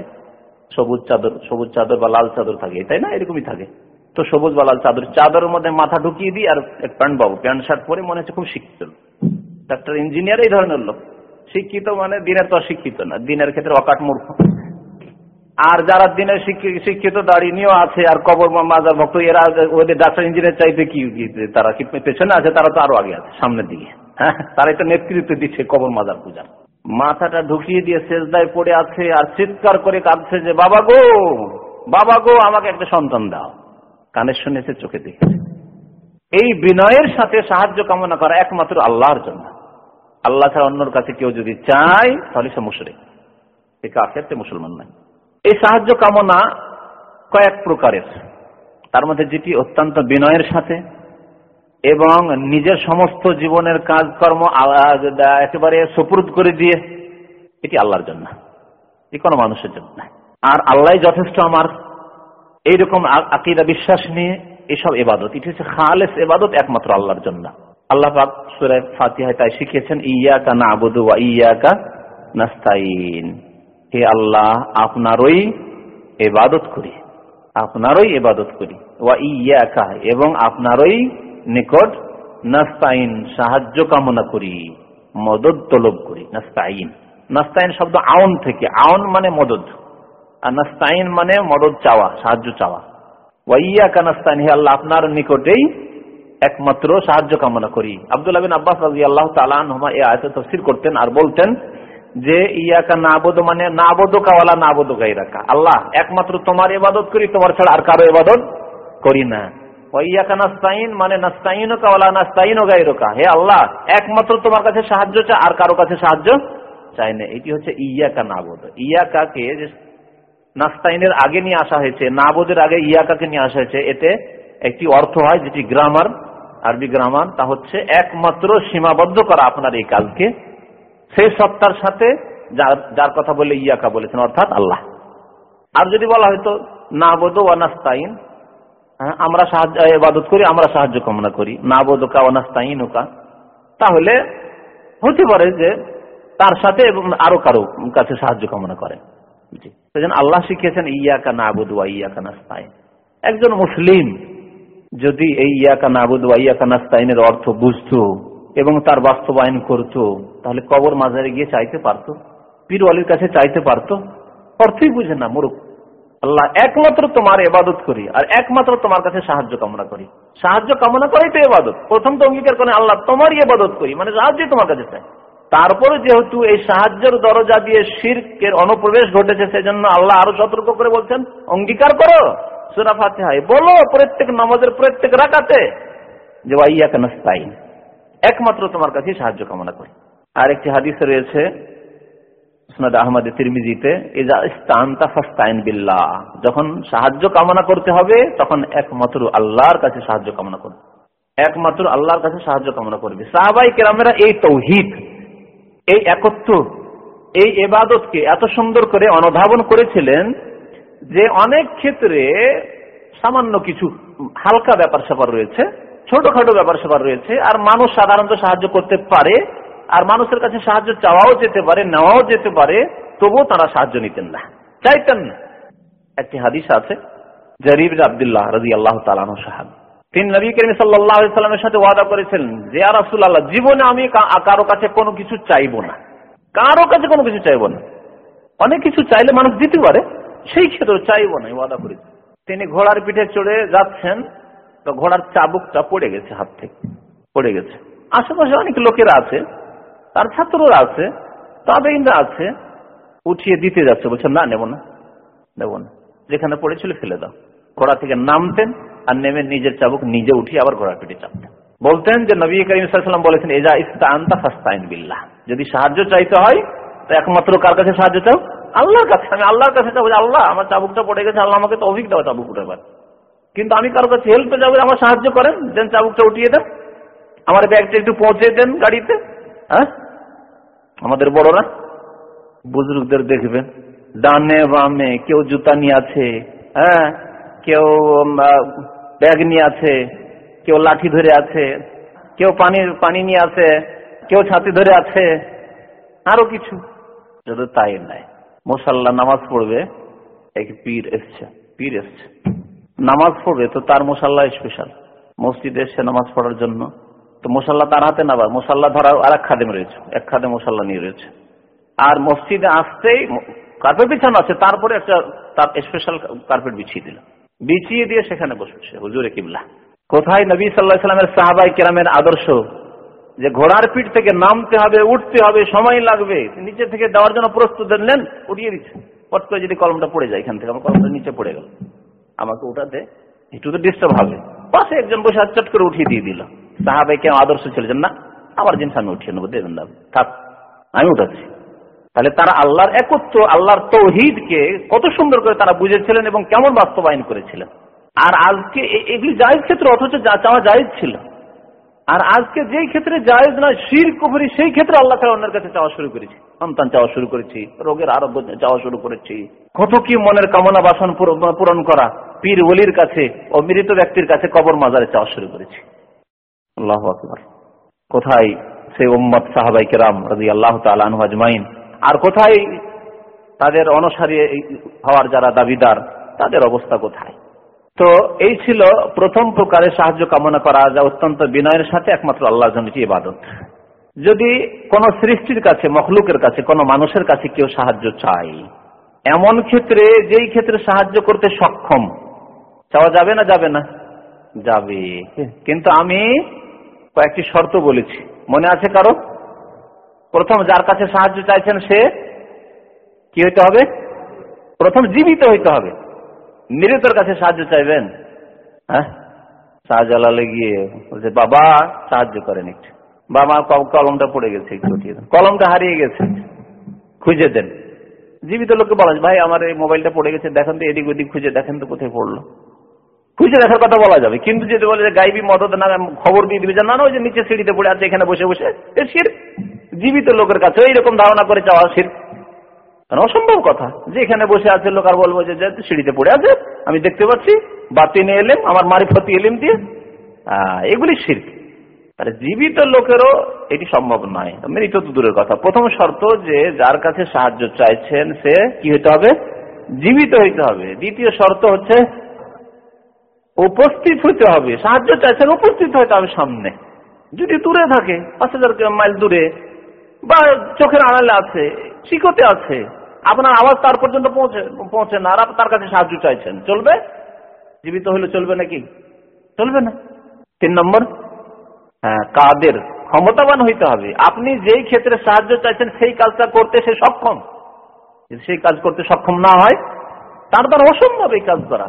সবুজ চাদর সবুজ চাদর বা লাল চাদর থাকে তাই না? এরকমই থাকে। তো সবুজ বা লাল চাদর, চাদরের মধ্যে মাথা ঢুকিয়ে দিই আর প্যান্ট বাবু, প্যান্ট শার্ট পরে মনে হচ্ছে খুব শিক্ষিত ডাক্তার, ইঞ্জিনিয়ার এই ধরনের লোক। শিক্ষিত মানে দিনের তো শিক্ষিত না, দিনের ক্ষেত্রে অকাট মূর্খ। আর যারা দিনের শিক্ষিত দাঁড়িয়ে আছে আর কবর মাজার ভক্ত, এরা ওদের ডাক্তার, ইঞ্জিনিয়ার চাইতে কি কি তারা কি পেছনে আছে? তারা তো আরও আগে আছে, সামনের দিকে। হ্যাঁ তারা একটা নেতৃত্ব দিচ্ছে কবর, মাজার পূজার। মাথাটা ঢুকিয়ে দিয়ে শেষদায় পড়ে আছে আর চিৎকার করে কাঁদছে যে, বাবা গো বাবা গো, আমাকে একটা সন্তান দাও। কানে শুনেছে চোখে দেখেছে। এই বিনয়ের সাথে সাহায্য কামনা করা একমাত্র আল্লাহর জন্য। আল্লাহ ছাড়া অন্যর কাছে কেউ যদি চায়, তাহলে সে মুশরিক। সে কাফের, সে মুসলমান নয়। এই সাহায্য কামনা কয়েক প্রকারের। তার মধ্যে যেটি অত্যন্ত বিনয়ের সাথে এবং নিজের সমস্ত জীবনের কাজকর্ম একেবারে সুপুরুদ করে দিয়ে, এটি আল্লাহর জন্য এটি কোনো মানুষের জন্য নয়। আর আল্লাহ যথেষ্ট আমার। এইরকম আকিদা, বিশ্বাস নিয়ে এসব এবাদত এটি হচ্ছে খালেস এবাদত একমাত্র আল্লাহর জন্য আল্লাহ পাক সূরা ফাতিহায় তাই শিখিয়েছেন, ইয়াকা নাবুদু ওয়া ইয়াকা নাস্তাইন হে আল্লাহ, আপনারই এবাদত করি, আপনারই এবাদত করি। ওয়া ইয়াকা, এবং আপনারই নিকট নাস্তাইন সাহায্য কামনা করি মদত তলব করি। নাস্তাইন নাস্তাইন শব্দ আউন থেকে, আউন মানে মদত আর নাস্তাইন মানে মদত চাওয়া, সাহায্য চাওয়া। ওয়াইয়া কানাস্তাইন হে আল্লাহ, আপনার নিকটেই একমাত্র সাহায্য কামনা করি। আব্দুল আবিন আব্বাস রাজি আল্লাহ তালা এই আয়তে তফসির করতেন আর বলতেন যে, ইয়াকা না নাবদ মানে না নাবদ কাওয়ালা নাবদ গাইরাকা আল্লাহ, একমাত্র তোমার ইবাদত করি, তোমার ছাড়া আর কারও ইবাদত করি না। ওয়াইয়াকা নাস্তাইন মানে হে আল্লাহ, একমাত্র তোমার কাছে সাহায্য আর কাছে সাহায্য চাই না। এটি হচ্ছে ইয়াকা নাবদ। ইয়াকাকে যে আগে নিয়ে আসা হয়েছে আগে ইয়াকাকে নিয়ে আসা হয়েছে, এতে একটি অর্থ হয় যেটি গ্রামার আরবি গ্রামার তা হচ্ছে একমাত্র সীমাবদ্ধ করা আপনার এই কাজকে সেই সত্তার সাথে যার যার কথা বলে ইয়াকা বলেছেন অর্থাৎ আল্লাহ। আর যদি বলা হয়তো নাবদ ও নাস্তাইন হ্যাঁ, আমরা সাহায্য ইবাদত করি আমরা সাহায্য কামনা করি। নাবদকা ও নাস্তাইন ওকা তাহলে হতে পারে যে তার সাথে এবং আরও কারও কাছে সাহায্য কামনা করে জি। সেজন্য আল্লাহ শিখিয়েছেন ইয়াকা নাবুদ ওয়া ইয়াকা নাস্তাইন একজন মুসলিম যদি এই ইয়াকা নাবুদ ওয়া ইয়াকা নাস্তাইনের অর্থ বুঝতো এবং তার বাস্তবায়ন করত, তাহলে কবর মাজারে গিয়ে চাইতে পারতো, পীরওয়ালির কাছে চাইতে পারতো। অর্থই বুঝে না, মুরুখ। আল্লাহ একমাত্র তোমার এবাদত করি আর একমাত্র তোমার কাছে সাহায্য কামনা করি। সাহায্য কামনা করাই তো এবাদত প্রথম তো অঙ্গীকার করে আল্লাহ তোমারই এবাদত করি মানে সাহায্যই তোমার কাছে চাই। তারপরে যেহেতু এই সাহায্যের দরজা দিয়ে শির্কের অনুপ্রবেশ ঘটেছে, সেজন্য আল্লাহ আরও সতর্ক করে বলছেন, অঙ্গীকার করো। সুরা ফাতিহায় বলো, প্রত্যেক নামাজের প্রত্যেক রাকাতে। যে ওয়াইয়া কানাস্তাইন একমাত্র তোমার কাছে সাহায্য কামনা করি। আর একটি হাদিস রয়েছে আহমদ তিরমিজিতে বিল্লাহ। যখন সাহায্য কামনা করতে হবে, তখন একমাত্র আল্লাহর কাছে সাহায্য কামনা করবে। একমাত্র আল্লাহর কাছে সাহায্য কামনা করবে। সাহাবাই কেরামেরা এই তৌহিদ, এই একত্র, এই এবাদতকে এত সুন্দর করে অনুধাবন করেছিলেন যে অনেক ক্ষেত্রে সামান্য কিছু হালকা ব্যাপার স্যাপার রয়েছে, ছোটখাটো ব্যাপার স্যাপার রয়েছে, আর মানুষ সাধারণত সাহায্য করতে পারে, আর মানুষের কাছে সাহায্য চাওয়াও যেতে পারে, নেওয়াও যেতে পারে, তবুও তারা সাহায্য নিতেন না। চাইতেন না। একটি হাদিস আছে জরিব আবদুল্লাহ রাজি আল্লাহ তালান সাহাব। তিনি নবী করিম সাল্লামের সাথে ওয়াদা করেছেন যে আর আল্লাহ জীবনে আমি কারও কাছে কোনো কিছু চাইব না। কারও কাছে কোনো কিছু চাইব না। অনেক কিছু চাইলে মানুষ দিতে পারে সেই ক্ষেত্রে চাইব না, ওয়াদা করেছি তিনি ঘোড়ার পিঠে চড়ে যাচ্ছেন, তো ঘোড়ার চাবুকটা পড়ে গেছে হাত থেকে, পড়ে গেছে। আশেপাশে অনেক লোকেরা আছে, তার ছাত্ররা আছে, তাবেইনরা আছে, উঠিয়ে দিতে যাচ্ছে, বলছে, না, নেব না নেব না। যেখানে পড়েছিল ফেলে দাও। ঘোড়া থেকে নামতেন আর নেমে নিজের চাবুক নিজে উঠিয়ে আবার ঘোড়া পিঠে চাপতেন। বলতেন যে, নবী করিম বলেছেন, এজা ইস্তান্তা ফাস্তাইন বিল্লাহ। যদি সাহায্য চাইতে হয়, তো একমাত্র কার কাছে সাহায্য চাও? আল্লাহর কাছে, আমি আল্লাহর কাছে চাবো আল্লাহ, আমার চাবুকটা পড়ে গেছে, আল্লাহ আমাকে তো অভিজ্ঞ দেওয়া চাবুক উঠেবার কিন্তু আমি কারও কাছে হেল্পে যাব, আমার সাহায্য করেন, দেন চাবুকটা উঠিয়ে দেন। আমার ব্যাগটা একটু পৌঁছে দেন গাড়িতে হ্যাঁ? আমাদের বড়রা, বুজুর্গদের দেখবেন, ডানে বামে কেউ জুতা নিয়ে আছে হ্যাঁ? কেউ ব্যাগ নিয়ে আছে, কেউ লাঠি ধরে আছে, কেউ পানির পানি নিয়ে আছে, কেউ ছাতি ধরে আছে, আরও কিছু। যদি তাই নাই মোসাল্লা নামাজ পড়বে, এক পীর এসছে পীর এসছে। নামাজ পড়বে, তো তার মোসাল্লা স্পেশাল মসজিদে এসছে নামাজ পড়ার জন্য। তো মোসাল্লা তার হাতে নাবার মোসাল্লা ধরার আর এক খাদেম রয়েছে, এক খাদে মোসাল্লা নিয়ে রয়েছে। আর মসজিদে আসতেই কার্পেট বিছানো আছে, তারপরে একটা তার স্পেশাল কার্পেট বিছিয়ে দিল। বিছিয়ে দিয়ে সেখানে বসেছে, হুজুরে কিবলা। কোথায় নবী সাল্লাহ সাল্লামের সাহাবাই কেরামের আদর্শ? যে ঘোড়ার পিঠ থেকে নামতে হবে, উঠতে হবে, সময় লাগবে। নিচে থেকে দেওয়ার জন্য প্রস্তুত নেন, উঠিয়ে দিচ্ছে। পট করে যদি কলমটা পড়ে যায় এখান থেকে, আমার কলমটা নিচে পড়ে গেল। আমাকে উঠাতে একটু তো ডিস্টার্ব হবে। পাশে একজন বসে চট করে উঠিয়ে দিয়ে দিল। সাহাবাই কেন আদর্শ ছিল না? আমার জিনিস আমি উঠিয়ে নেব দেবেন না থাক, আমি উঠাচ্ছি। তাহলে তারা আল্লাহর একত্র, আল্লাহর তৌহিদকে কত সুন্দর করে তারা বুঝেছিলেন এবং কেমন বাস্তবায়ন করেছিলেন। আর আজকে এগুলি জায়েজ ক্ষেত্রে অথচ চাওয়া জায়েজ ছিল। আর আজকে যেই ক্ষেত্রে জায়েজ নয় শির কুফরি, সেই ক্ষেত্রে আল্লাহ তালা অন্যের কাছে চাওয়া শুরু করেছি। সন্তান চাওয়া শুরু করেছি, রোগের আরোগ্য চাওয়া শুরু করেছি। কত কি মনের কামনা বাসন পূরণ করা, পীর ওলির কাছে ও মৃত ব্যক্তির কাছে কবর মাজারে চাওয়া শুরু করেছি। আল্লাহ আকবর। কোথায় সেই ওম্মদ সাহাবাই কেরাম রাজি আল্লাহ তালু আজমাইন? আর কোথায় তাদের অনুসারী হওয়ার যারা দাবিদার, তাদের অবস্থা কোথায়? তো এই ছিল প্রথম প্রকারের সাহায্য কামনা করা যা অত্যন্ত বিনয়ের সাথে একমাত্র আল্লাহ জন্য ইবাদত। যদি কোন সৃষ্টির কাছে মখলুকের কাছে কোন মানুষের কাছে কেউ সাহায্য চাই এমন ক্ষেত্রে যেই ক্ষেত্রে সাহায্য করতে সক্ষম চাওয়া যাবে না যাবে না? যাবে। কিন্তু আমি কয়েকটি শর্ত বলেছি। মনে আছে কারও? প্রথম যার কাছে সাহায্য চাইছেন সে কি হইতে হবে? প্রথম জীবিত হইতে হবে। মৃতর কাছে সাহায্য চাইবেন? হ্যাঁ? শাহজালালে গিয়ে বলছে, বাবা, সাহায্য করেন একটু। বাবা কলমটা পড়ে গেছে, একটু কলমটা হারিয়ে গেছে। খুঁজে দেন। জীবিত লোককে বলা ভাই, আমার এই মোবাইলটা পড়ে গেছে, দেখেন তো, এদিক ওদিক খুঁজে, দেখেন তো কোথায় পড়ল। খুঁজে দেখার কথা বলা যাবে, কিন্তু যদি বলে যে গাইবি মদত না, খবর দিয়ে দিবে না ওই যে নিচে সিঁড়িতে পড়ে আছে, এখানে বসে বসে শির। জীবিত লোকের কাছে এইরকম ধারণা করে চাওয়া শির। কারণ অসম্ভব কথা। যে এখানে বসে আছে লোক আর বলব যে সিঁড়িতে পড়ে আছে, আমি দেখতে পাচ্ছি, বাতি নিয়ে এলেম, আমার মারিফতি এলিম দিয়ে। এগুলি শির তাহলে জীবিত লোকেরও এটি সম্ভব নয়। মৃত তো দূরের কথা। প্রথম শর্ত যে, যার কাছে সাহায্য চাইছেন সে কি হইতে হবে? জীবিত হইতে হবে। দ্বিতীয় শর্ত হচ্ছে, উপস্থিত হইতে হবে। সাহায্য চাইছেন, উপস্থিত হইতে হবে সামনে। যদি দূরে থাকে, পাঁচ হাজার মাইল দূরে, বা চোখের আড়ালে আছে শিকতে আছে। আপনার আওয়াজ তার পর্যন্ত পৌঁছে পৌঁছে না, আর তার কাছে সাহায্য চাইছেন। চলবে? জীবিত হলে চলবে নাকি? চলবে না। তিন নম্বর হ্যাঁ কাদের? ক্ষমতাবান হইতে হবে। আপনি যেই ক্ষেত্রে সাহায্য চাইছেন, সেই কাজটা করতে সে সক্ষম। সেই কাজ করতে সক্ষম না হয়, তার দ্বারা অসম্ভব এই কাজ করা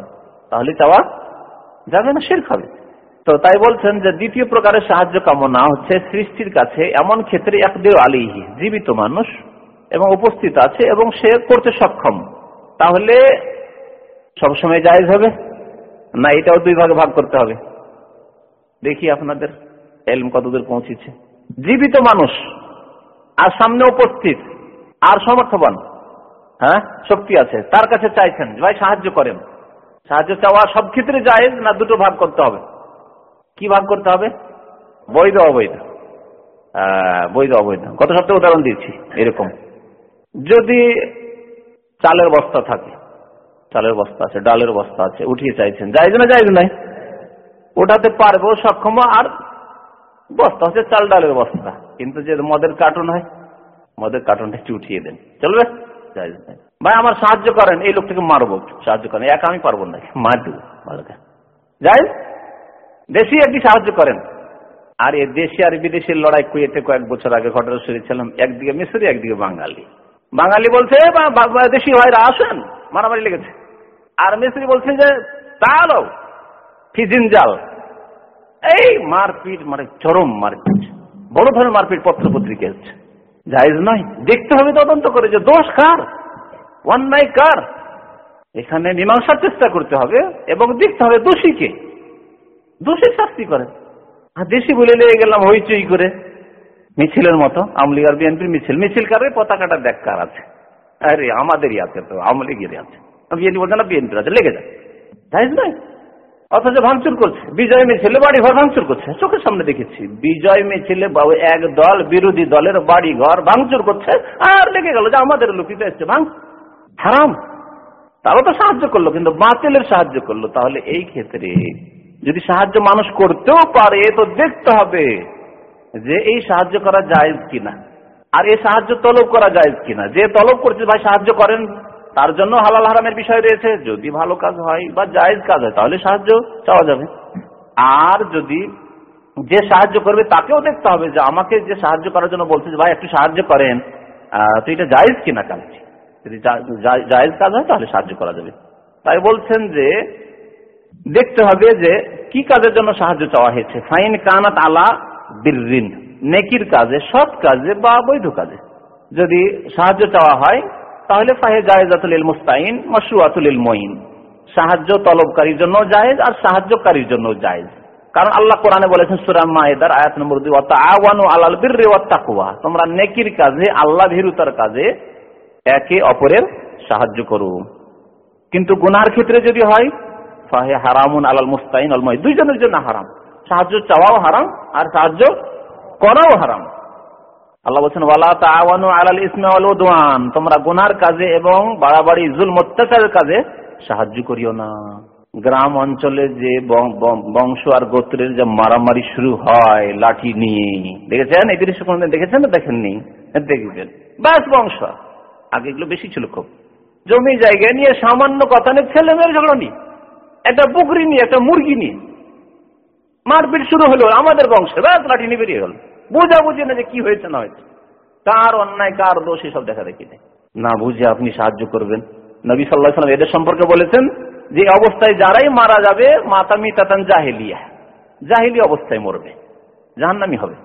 তাহলে চাওয়া যাবে না, শের খাবে। তো তাই বলছেন যে দ্বিতীয় প্রকারের সাহায্য কামনা হচ্ছে সৃষ্টির কাছে এমন ক্ষেত্রে একদের আলিহি, জীবিত মানুষ এবং উপস্থিত আছে এবং সে করতে সক্ষম। তাহলে সবসময় জায়জ হবে? না, এটাও দুই ভাগে ভাগ করতে হবে। দেখি আপনাদের এলম কতদূর পৌঁছেছে। জীবিত মানুষ, আর সামনে উপস্থিত, আর সমর্থবান হ্যাঁ শক্তি আছে। তার কাছে চাইছেন ভাই, সাহায্য করেন। সাহায্য চাওয়া সব ক্ষেত্রে জায়েজ, না দুটো ভাগ করতে হবে? কি ভাগ করতে হবে? বৈধ, অবৈধ। বৈধ, অবৈধ। গত সপ্তাহে উদাহরণ দিয়েছি, এরকম। যদি চালের বস্তা থাকে, চালের বস্তা আছে, ডালের বস্তা আছে, উঠিয়ে চাইছেন যাইজ না যাইজ নাই ওটাতে পারব সক্ষম আর বস্তা হচ্ছে চাল ডালের বস্তা। কিন্তু যে মদের কার্টুন হয়, মদের কার্টুনটা একটু উঠিয়ে দেন। চলবে? যাইজ নাই ভাই, আমার সাহায্য করেন, এই লোকটাকে মারবো সাহায্য করেন। একা আমি পারব না মার দেবো যাই, দেশি একটি সাহায্য করেন। আর এ দেশি আর বিদেশের লড়াই কুয়েতে কয়েক বছর আগে ঘটনা শুনেছিলাম একদিকে মিশরি একদিকে বাঙালি। বাঙালি বলছে দেশি ভাইরা আসেন। মারামারি লেগেছে। আর মিস্ত্রি বলছে যে তাহলে ফিজিন জাল। এই মারপিট মানে চরম মারপিট। বড় ধরনের মারপিট পত্র পত্রিকা হচ্ছে জায়জ নয়। দেখতে হবে তদন্ত করে যে দোষ কার? অন্যায় কার? এখানে মীমাংসার চেষ্টা করতে হবে এবং দেখতে হবে দোষীকে দোষী শাস্তি করে। আর দেশি বলে লেগে গেলাম, হইচই করে। মিছিলের মতো আমলি আর বিএনপির মিছিল। মিছিল কারে পতাকাটা দেখ কার আছে। আরে, আমাদেরই আছে তো আমলি গিয়ে আছে। বিএনপি বলছে না, বিএনপির আছে, লেগে যায় তাই নয় অথচ ভাঙচুর করছে। বিজয় মিছিলে বাড়ি ঘর ভাঙচুর করছে। চোখের সামনে দেখেছি। বিজয় মিছিলে এক দল, বিরোধী দলের বাড়ি ঘর ভাঙচুর করছে। আর লেগে গেল যে আমাদের লোকিত এসছে, ভাঙ। হারাম। তারও তো সাহায্য করল, কিন্তু বাতিলের সাহায্য করল। তাহলে এই ক্ষেত্রে যদি সাহায্য মানুষ করতেও পারে, তো দেখতে হবে। যে এই সাহায্য করা যায় কিনা, আর এই সাহায্য তলব করা যায় কিনা, যে তলব করছে ভাই সাহায্য করেন, তার জন্য হালাল হারামের বিষয় রয়েছে, যদি ভালো কাজ হয় বা জায়েজ কাজ হয়, তাহলে সাহায্য চাওয়া যাবে। আর যদি যে সাহায্য করবে, তাকেও দেখতে হবে যে আমাকে যে সাহায্য করার জন্য বলছে ভাই, একটু সাহায্য করেন। তো এটা জায়েজ কিনা কাজটি যদি জায়েজ কাজ হয়, তাহলে সাহায্য করা যাবে। তাই বলছেন যে, দেখতে হবে যে কি কাজের জন্য সাহায্য চাওয়া হয়েছে। ফাইন কানাত আলা বিরিন নেকির কাজে, সৎ কাজে বা বৈধ কাজে। যদি সাহায্য চাওয়া হয়, তাহলে ফাহে জায়েজাতুল মুস্তাইন, মশরুয়াতুল মঈন সাহায্য তলবকারীর জন্য জায়েজ আর সাহায্যকারীর জন্য জায়েজ। কারণ আল্লাহ কোরআনে বলেছেন সুরাম মায়েদার আয়াত নম্বর দুই আওয়ানু আলাল বীর তাকুয়া তোমরা নেকির কাজে আল্লাহ ভীরুতার কাজে একে অপরের সাহায্য করো। কিন্তু গুনার ক্ষেত্রে যদি হয়, ফাহে হারামুন আলাল মুস্তাইন অলময় দুইজনের জন্য হারাম। সাহায্য চাওয়াও হারাম, আর সাহায্য করাও হারাম। আল্লাহ বলছেন, ওয়ালা তাওয়ানু আলাল ইসমে ওয়াল উদওয়ান। তোমরা গুনার কাজে এবং বাড়াবাড়ি জুল অত্যাচারের কাজে সাহায্য করিও না। গ্রাম অঞ্চলে যে বংশ আর গোত্রের যে মারামারি শুরু হয়, লাঠি নিয়ে। দেখেছেন? এই দৃশ্য কোনদিন দেখেছেন না দেখেননি? দেখবেন ব্যাস বংশ। আগে এগুলো বেশি ছিল খুব। জমি জায়গা নিয়ে সামান্য কথা নিয়ে ছেলে মেয়ের ঝগড়া নিয়ে। একটা পুকুরি নিয়ে, একটা মুরগি নিয়ে। মারপিট শুরু হলো, আমাদের বংশে ব্যাস, লাঠি নিয়ে বেরিয়ে গেল। বোঝা বুঝি না যে কি হয়েছে না হয়েছে। কার অন্যায়, কার দোষ, এসব দেখা দেখি। না বুঝে আপনি সাহায্য করবেন। নবী সাল্লাহ সাল্লাম এদের সম্পর্কে বলেছেন যে অবস্থায় যারাই মারা যাবে মাতামি তাতান জাহেলিয়া। জাহেলি অবস্থায় মরবে। জাহান্নামি হবে।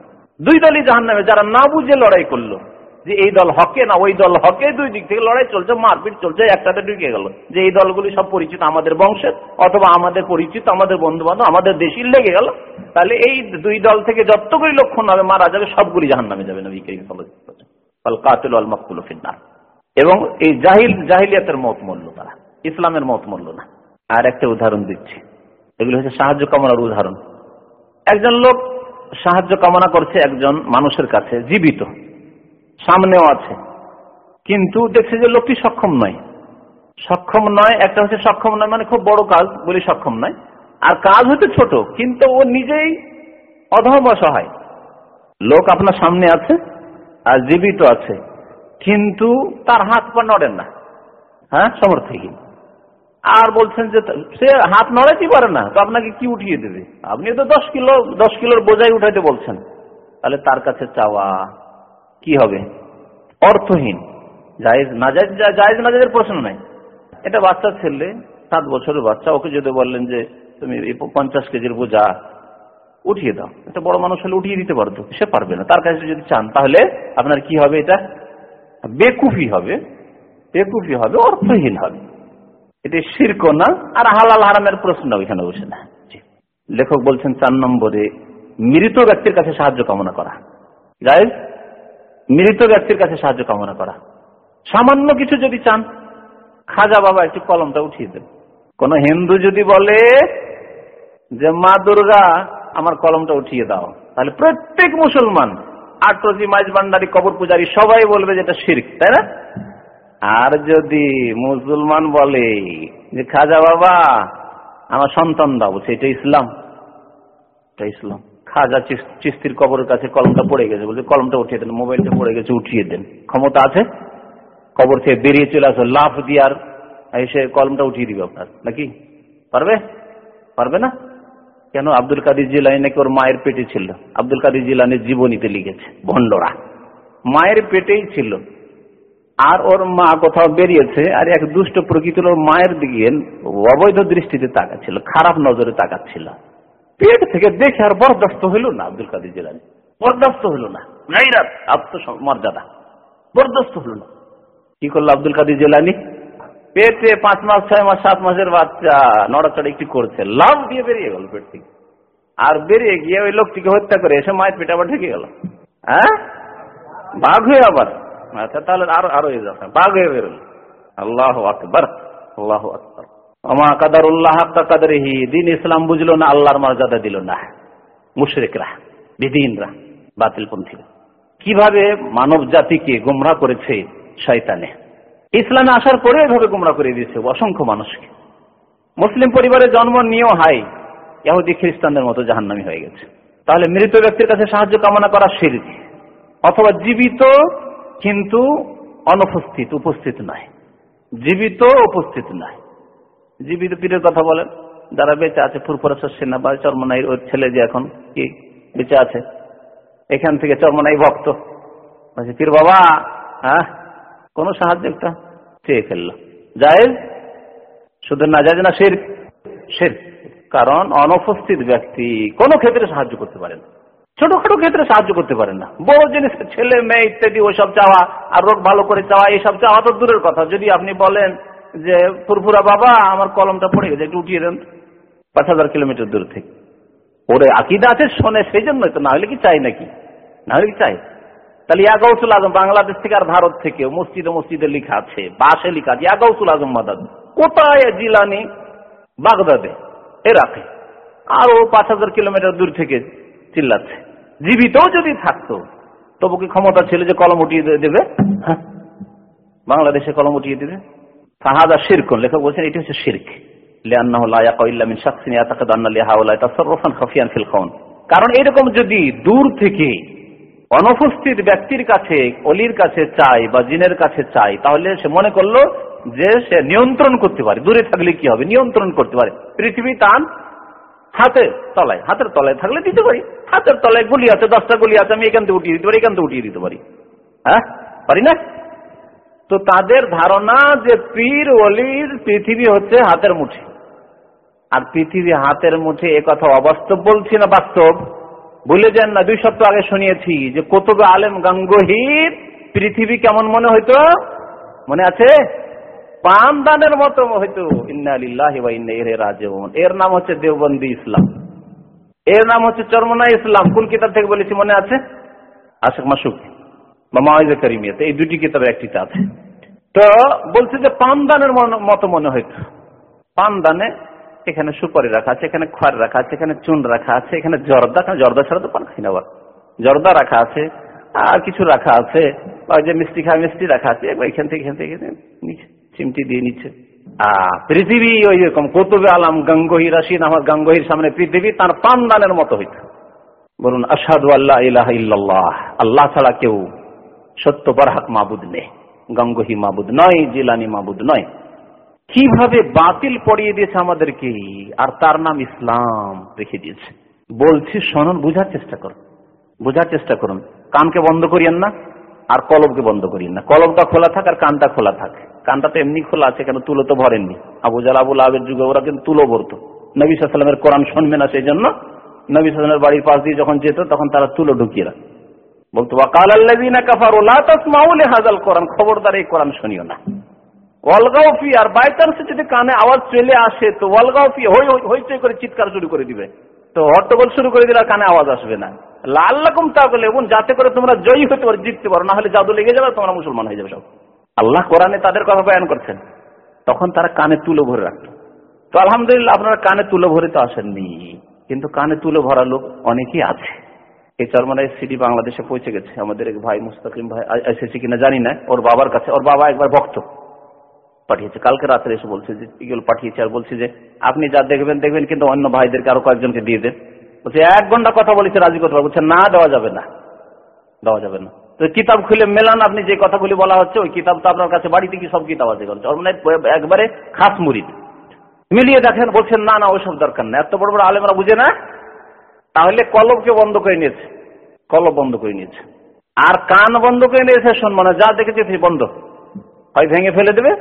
দুই দলই জাহান্নামে। যারা না বুঝে লড়াই করল যে এই দল হকে না, ওই দল হকে দুই দিক থেকে লড়াই চলছে, মারপিট চলছে একটাতে ঢুকে গেল। যে এই দলগুলি সব পরিচিত আমাদের বংশের, অথবা আমাদের পরিচিত, আমাদের বন্ধু বান্ধব আমাদের দেশি লেগে গেল, তাহলে এই দুই দল থেকে যতগুলি লক্ষণ হবে, মারা যাবে, সবগুলি জাহান নামে যাবে, নবী করিম কাতুল আল মকতুল ফিন্নার। এবং এই জাহিল, জাহিলিয়াতের মত মূল্য তারা, ইসলামের মত মূল্য না। আর একটা উদাহরণ দিচ্ছি, এগুলো হচ্ছে সাহায্য কামনার উদাহরণ। একজন লোক সাহায্য কামনা করছে একজন মানুষের কাছে, জীবিত। সামনেও আছে। কিন্তু দেখছে যে লোকটি সক্ষম নয়। সক্ষম নয়, একটা হচ্ছে সক্ষম নয় মানে খুব বড় কাজ বলে সক্ষম নয়। আর কাজ হচ্ছে ছোট, কিন্তু ও নিজেই অধম অসহায় লোক আপনার সামনে আছে আর জীবিত আছে, কিন্তু তার হাত পা নড়েন না। হ্যাঁ সমর্থহীন আর বলছেন যে সে হাত নড়াইতে পারে না, তো আপনাকে কি উঠিয়ে দেবে? আপনি তো দশ কিলো, দশ কিলোর বোঝাই উঠাইতে বলছেন। তাহলে তার কাছে চাওয়া কি হবে? অর্থহীন। জায়েজ না জায়েজ না, জায়েজের প্রশ্ন নাই। এটা বাচ্চা ছেলে, সাত বছরের বাচ্চা, ওকে যদি বললেন যে, তুমি পঞ্চাশ কেজির বোঝা উঠিয়ে দাও। এটা বড় মানুষ হলে উঠিয়ে দিতে পারতো, সে পারবে না। তার কাছে যদি চান, তাহলে আপনার কি হবে এটা? বেকুফি হবে। বেকুফি হবে, অর্থহীন হবে। এটা শির্ক না, আর হালাল হারামের প্রশ্ন এখানে বসে না। লেখক বলছেন, চার নম্বরে, মৃত ব্যক্তির কাছে সাহায্য কামনা করা। গাইজ মৃত ব্যক্তির কাছে সাহায্য কামনা করা। সামান্য কিছু যদি চান, খাজা বাবা একটু কলমটা উঠিয়ে দেন। কোন হিন্দু যদি বলে যে, মা দুর্গা, আমার কলমটা উঠিয়ে দাও। তাহলে প্রত্যেক মুসলমান, আটরজি মাইজ ভান্ডারি কবর পূজারি সবাই বলবে যেটা শির্ক, তাই না? আর যদি মুসলমান বলে যে, খাজা বাবা, আমার সন্তান দাও এটা ইসলাম। ইসলাম। খাজা চিস্তির কবরের কাছে কলমটা পড়ে গেছে বলছে, কলমটা উঠিয়ে দেন, মোবাইলটা পড়ে গেছে, উঠিয়ে দেন। ক্ষমতা আছে? কবর থেকে বেরিয়ে চলে আসো, লাফ দিয়ে আর এসে কলমটা উঠিয়ে দিবে আপনার। নাকি? পারবে? পারবে না? কেন? আব্দুল কাদির জিলানি নাকি ওর মায়ের পেটে ছিল। আব্দুল কাদির জিলানির জীবনীতে লিখেছে, ভণ্ডরা। মায়ের পেটেই ছিল। আর ওর মা কোথাও বেরিয়েছে, আর এক দুষ্ট প্রকৃতির ওর মায়ের দিকে অবৈধ দৃষ্টিতে তাকাচ্ছিল, খারাপ নজরে তাকাচ্ছিল। পেট থেকে দেখে আর বরদাস্ত হইল না আব্দুল কাদির জিলানি। বরদাস্ত হইল না। গাইরাত আত্মমর্যাদা বরদাস্ত হইল না। কি করল আব্দুল কাদির জেলানি? পেটে পাঁচ মাস, ছয় মাস, সাত মাসের বাচ্চা, নড়াচড়া একটু করছে। লাভ দিয়ে বেরিয়ে গেল পেট থেকে। আর বেরিয়ে গিয়ে ওই লোকটিকে হত্যা করে এসে মায়ের পেটে আবার ঢেকে গেল। হ্যাঁ? বাঘ হয়ে আবার। আচ্ছা তাহলে আরও আরও বাঘ হয়ে বেরোল। আল্লাহ আকবর আল্লাহ আকবর। আমা কাদার উল্লাহ কাদারিহি, দিন ইসলাম বুঝলো না, আল্লাহর মর্যাদা দিল না। মুশরিকরা, বিদিনরা, বাতিলপন্থীরা। কীভাবে মানব জাতিকে গুমরা করেছে শয়তানে? ইসলামে আসার পরে এভাবে গুমরা করে দিয়েছে অসংখ্য মানুষকে। মুসলিম পরিবারে জন্ম নিয়েও হাই, ইহুদি খ্রিস্টানদের মতো জাহান্নামি হয়ে গেছে। তাহলে মৃত ব্যক্তির কাছে সাহায্য কামনা করা শিরিক, অথবা জীবিত কিন্তু অনুপস্থিত, উপস্থিত নয়। জীবিত, উপস্থিত নয়। জীবিত পীরের কথা বলেন। যারা বেঁচে আছে, ফুরফুরা সেনা বা চর্মনাই ওর ছেলে যে এখন কি বেঁচে আছে, এখান থেকে চর্মনাই ভক্ত। পীর বাবা হ্যাঁ কোন সাহায্য একটা? চেয়ে ফেলল। জায়েজ? শুধু না যায় না শের শের কারণ অনুপস্থিত ব্যক্তি কোনো ক্ষেত্রে সাহায্য করতে পারেন ছোটখাটো ক্ষেত্রে সাহায্য করতে পারেন না। বড় জিনিস, ছেলে, মেয়ে ইত্যাদি, ওইসব চাওয়া, আর রোগ ভালো করে চাওয়া, এইসব চাওয়া তো দূরের কথা। যদি আপনি বলেন যে ফুরফুরা বাবা, আমার কলমটা পড়ে গেছে, একটু উঠিয়ে দেন। পাঁচ হাজার কিলোমিটার দূর থেকে। ওরে আকিদা আছে, শোনে সেই জন্যই তো, না হলে কি চাই নাকি? না হলে কি চাই? তাহলে ইয়াগাউসুল আজম, বাংলাদেশ থেকে আর ভারত থেকে মসজিদে মসজিদে লেখা আছে, বাসে লেখা আছে, ইয়াগাউসুল আজম মাদাদ কোথায় জিলানি? বাগদাদে, এরাকে। আরও পাঁচ হাজার কিলোমিটার দূর থেকে চিল্লাচ্ছে। জীবিতও যদি থাকতো, তবু কি ক্ষমতা ছিল যে কলম উঠিয়ে দেবে? হ্যাঁ? বাংলাদেশে কলম উঠিয়ে দেবে? ফাহাদা শিরকন লেখক বলছেন এটি হচ্ছে শির্ক। কারণ এরকম যদি দূর থেকে অনুপস্থিত ব্যক্তির কাছে, অলির কাছে চাই বা জিনের কাছে চাই তাহলে সে মনে করল যে সে নিয়ন্ত্রণ করতে পারে। দূরে থাকলে কি হবে? নিয়ন্ত্রণ করতে পারে। পৃথিবী তান হাতের তলায় হাতের তলায় থাকলে দিতে পারি। হাতের তলায় গুলি আছে, দশটা গুলি আছে, আমি এখান থেকে উঠিয়ে দিতে পারি, এখান থেকে উঠিয়ে দিতে পারি। হ্যাঁ? পারি না? তো তাদের ধারণা যে পীর অলির পৃথিবী হচ্ছে হাতের মুঠি। আর পৃথিবী হাতের মুঠে এ কথা অবাস্তব বলছি না বাস্তব? ভুলে যান না, দুই সপ্তাহ আগে শুনিয়েছি যে কতব আলেম গাঙ্গহির পৃথিবী কেমন মনে হইতো? মনে আছে? পান দানের মতো হইতো। এর নাম হচ্ছে দেওবন্দি ইসলাম। এর নাম হচ্ছে চরমনা ইসলাম। কোন কিতাব থেকে বলেছি, মনে আছে? আশেখ মাসুক। বা মাওয়াজে করিমিয়াতে, এই দুটি কিতাবের একটিতে আছে তো বলছে যে পান দানের মতো মনে হইতো। পান দানে এখানে সুপারি রাখা আছে, এখানে খড় রাখা আছে, এখানে চুন রাখা আছে, এখানে জর্দা জর্দা ছাড়া তো পান খাই না আবার। জর্দা রাখা আছে, আর কিছু রাখা আছে বা যে মিষ্টি খায়, মিষ্টি রাখা আছে এখান থেকে এখান থেকে চিমটি দিয়ে নিচ্ছে। পৃথিবী ওই রকম, কৌতুবে আলাম, গঙ্গোহি রাশিদ আমার গঙ্গোহির সামনে পৃথিবী তার পান দানের মতো হইত। বলুন আসাদু আল্লাহ ইলাহ আল্লাহ ছাড়া কেউ সত্য বরহাত মাবুদ নেই, গঙ্গোহি মাবুদ নয়, জিলানি মাবুদ নয়। কীভাবে বাতিল পড়িয়ে দিয়েছে আমাদেরকে? আর তার নাম ইসলাম রেখে দিয়েছে। বলছি, শোনন, বুঝার চেষ্টা করুন। বুঝার চেষ্টা করুন। কানকে বন্ধ করিয়েন না, আর কলবকে বন্ধ করিয়েন না। কলবটা খোলা থাক আর কানটা খোলা থাক। কানটা তো এমনি খোলা আছে, কেন তুলো তো ভরেননি। আবু জাল আবুল আবের যুগে ওরা কিন্তু তুলো ভরতো। নবী সাল্লামের কোরআন শুনবে না সেই জন্য নবী সাল্লামের বাড়ির পাশ দিয়ে যখন যেত, তখন তারা তুলো ঢুকিয়ে রাখ বলতো হাজাল কোরআন। খবরদার এই কোরআন শুনিও না। ওয়ালগাউফি আর বাই চান্সে যদি কানে আওয়াজ চলে আসে, তো ওয়ালগাউফি হই হইচই করে চিৎকার শুরু করে দিবে। তো হট্টগোল শুরু করে দিলে কানে আওয়াজ আসবে না। লাল রকম তাকলে এবং যাতে করে তোমরা জয়ী হতে পারো, জিততে পারো না হলে জাদু লেগে যাবে তোমরা মুসলমান হয়ে যাবে সব। আল্লাহ কোরআনে তাদের কথা বয়ান করছেন। তখন তারা কানে তুলো ভরে রাখত তো আলহামদুলিল্লাহ, আপনারা কানে তুলো ভরে তো আসেননি। কিন্তু কানে তুলো ভরা লোক অনেকেই আছে। এই চরমানায় সিডি বাংলাদেশে পৌঁছে গেছে। আমাদের এক ভাই মুস্তাকিম ভাই এসেছে কিনা জানি না। ওর বাবার কাছে, ওর বাবা একবার ভক্ত পাঠিয়েছে। কালকে রাত্রে এসে বলছে যে এগুলো পাঠিয়েছে আর বলছে যে, আপনি যা দেখবেন দেখবেন, কিন্তু অন্য ভাইদেরকে আরও কয়েকজনকে দিয়ে দেন। বলছে, এক ঘণ্টা কথা বলেছে, রাজি করতে পারব। বলছে, না, দেওয়া যাবে না। দেওয়া যাবে না। তো কিতাব খুলে মেলান, আপনি যে কথাগুলি বলা হচ্ছে, ওই কিতাব তো আপনার কাছে, বাড়িতে কি সব কিতাব আছে? মানে একবারে খাস মুড়িদ মিলিয়ে দেখেন, বলছেন, না না ওইসব দরকার না এত বড় বড় আলেমরা বুঝে না? তাহলে কলমকে বন্ধ করে নিয়েছে। কলব বন্ধ করে নিয়েছে। আর কান বন্ধ করে নিয়েছে সম্মান যা দেখেছে বন্ধ। হয় ভেঙে ফেলে দেবে,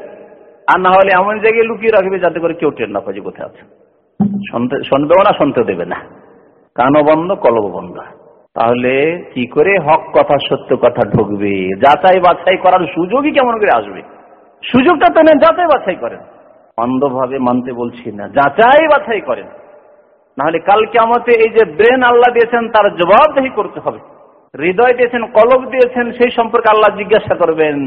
আর না হলে এমন জায়গায় লুকিয়ে রাখবে যাতে করে কেউ টের না পাচ্ছে কোথায় আছে। শুনবেও না, শুনতে দেবে না। কানও বন্ধ কলব বন্ধ। তাহলে কি করে হক কথা, সত্য কথা ঢুকবে? যাচাই বাছাই করার সুযোগই কেমন করে আসবে? সুযোগটা তো নেন, যাচাই বাছাই করেন। অন্ধভাবে মানতে বলছি না, যাচাই বাছাই করেন। নাহলে কালকে আমাকে এই যে ব্রেন আল্লাহ দিয়েছেন, তার জবাবদেহি করতে হবে। হৃদয় দিয়েছেন, কলব দিয়েছেন, সেই সম্পর্কে আল্লাহ জিজ্ঞাসা করবেন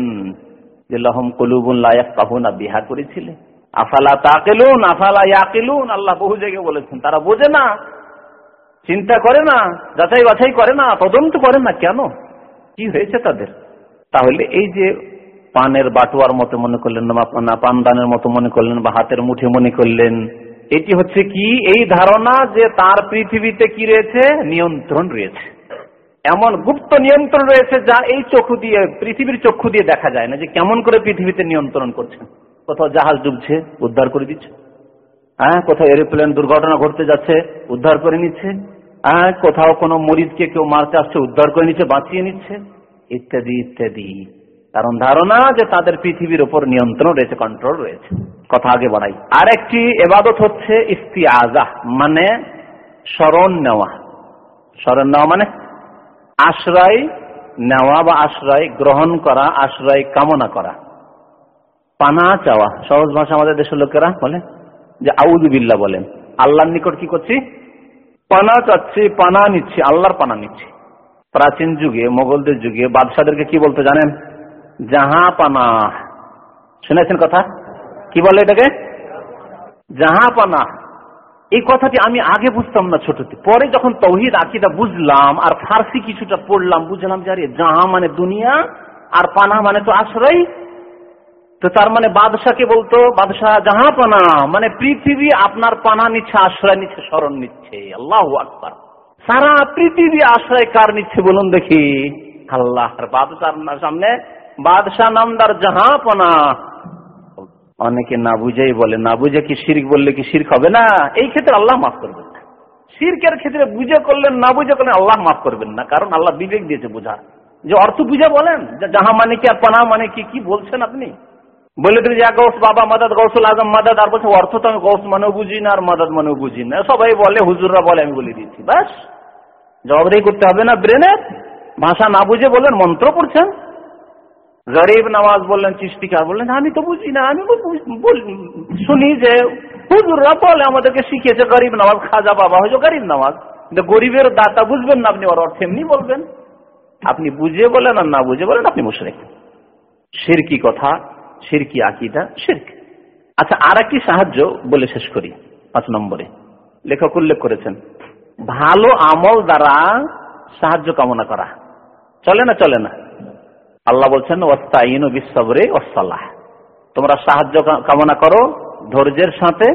যে, লহম কলুবুন লায়াক কাহুনা বিহা করেছিলে? আফালা তাকেলুন? আফালা ইয়াকিলুন? আল্লাহ বহু জায়গায় বলেছেন। তারা বোঝে না, চিন্তা করে না, যাচাই বাছাই করে না, তদন্ত করে না কেন? কি হয়েছে তাদের? তাহলে এই যে পানের বাটুয়ার মতো মনে করলেন না, পানদানের মতো মনে করলেন বা হাতের মুঠে মনে করলেন এটি হচ্ছে কি? এই ধারণা যে তার পৃথিবীতে কি রয়েছে? নিয়ন্ত্রণ রয়েছে। এমন গুপ্ত নিয়ন্ত্রণ রয়েছে যা এই চক্ষু দিয়ে, পৃথিবীর চক্ষু দিয়ে দেখা যায় না যে কেমন করে পৃথিবীতে নিয়ন্ত্রণ করছেন কোথাও জাহাজ ডুবছে, উদ্ধার করে দিচ্ছে। হ্যাঁ কোথাও এরোপ্লেন দুর্ঘটনা ঘটতে যাচ্ছে, উদ্ধার করে নিচ্ছে। হ্যাঁ কোথাও কোনো মরিদকে কেউ মারতে আসছে, উদ্ধার করে নিচ্ছে, বাঁচিয়ে নিচ্ছে। ইত্যাদি ইত্যাদি। কারণ ধারণা যে তাদের পৃথিবীর উপর নিয়ন্ত্রণ রয়েছে কন্ট্রোল রয়েছে। কথা আগে বাড়াই। আর একটি এবাদত হচ্ছে ইস্তি আজা মানে স্মরণ নেওয়া। স্মরণ নেওয়া মানে আশ্রয় নেওয়া বা আশ্রয় গ্রহণ করা, আশ্রয় কামনা করা। পানা চাওয়া, সহজ ভাষা আমাদের দেশের লোকেরা বলে, যে আউদুবিল্লা বলেন। আল্লাহর নিকট কি করছি? পানা চাচ্ছি, পানা নিচ্ছি, আল্লাহর পানা নিচ্ছি। প্রাচীন যুগে, মোগলদের যুগে বাদশাদেরকে কি বলতে জানেন? জাহা পানা শুনেছেন কথা? কি বলে এটাকে? জাহা পানা এই কথাটি আমি আগে বুঝতাম না ছোটতে। পরে যখন তৌহিদ আকিদা বুঝলাম, আর ফার্সি কিছুটা পড়লাম, বুঝলাম যে, আরে জাহা মানে দুনিয়া, আর পানা মানে তো আশ্রয়। তো তার মানে বাদশাকে বলতো, বাদশাহ জাহা পানা মানে পৃথিবী আপনার পানা নিচ্ছে, আশ্রয় নিচ্ছে, স্মরণ নিচ্ছে। আল্লাহ আকবার। সারা পৃথিবী আশ্রয় কার নিচ্ছে বলুন দেখি? আল্লাহ বাদশার সামনে বাদশাহ নামদার যাহা পানা অনেকে না বুঝেই বলে, না বুঝে কি শির্ক বললে কি শির্ক হবে না? এই ক্ষেত্রে আল্লাহ মাফ করবেন না। শির্কের ক্ষেত্রে বুঝে করলেন, না বুঝে করলেন, আল্লাহ মাফ করবেন না। কারণ আল্লাহ বিবেক দিয়েছে বোঝা যে অর্থ বুঝে বলেন, যে যাহা মানে কি আর পানা মানে কি কি বলছেন আপনি? বলে দিল যে গৌস বাবা, মাদাদ গৌসুল আজম, মাদাদ। আর বলছে, অর্থ তো আমি গৌস মানেও বুঝি না, আর মাদাদ মানেও বুঝি না। সবাই বলে, হুজুররা বলে, আমি বলে দিচ্ছি ব্যাস জবাবদারি করতে হবে না ব্রেনের। ভাষা না বুঝে বললেন, মন্ত্র পড়ছেন। গরিব নামাজ বললেন চিস্তিকার বললেন, আমি তো বুঝি না, আমি শুনি যে হুজুররা বলে আমাদেরকে শিখিয়েছে গরিব নামাজ, খাজা বাবা হয়েছে গরিব নামাজ। কিন্তু গরিবের দাতা বুঝবেন না আপনি, ওর অর্থ এমনি বলবেন। আপনি বুঝে বলেন আর না বুঝে বলেন, আপনি মুশরেক। সিরকি কথা, সিরকি আকিদা, সিরক। আচ্ছা আর একটি সাহায্য বলে শেষ করি, পাঁচ নম্বরে। লেখক উল্লেখ করেছেন, ভালো আমল দ্বারা সাহায্য কামনা করা। চলে না চলে না? আল্লাহ বলছেন ওস্তাইন বিশ্বরে ওসাল্লাহ তোমরা সাহায্য কামনা করো ধৈর্যের সাথে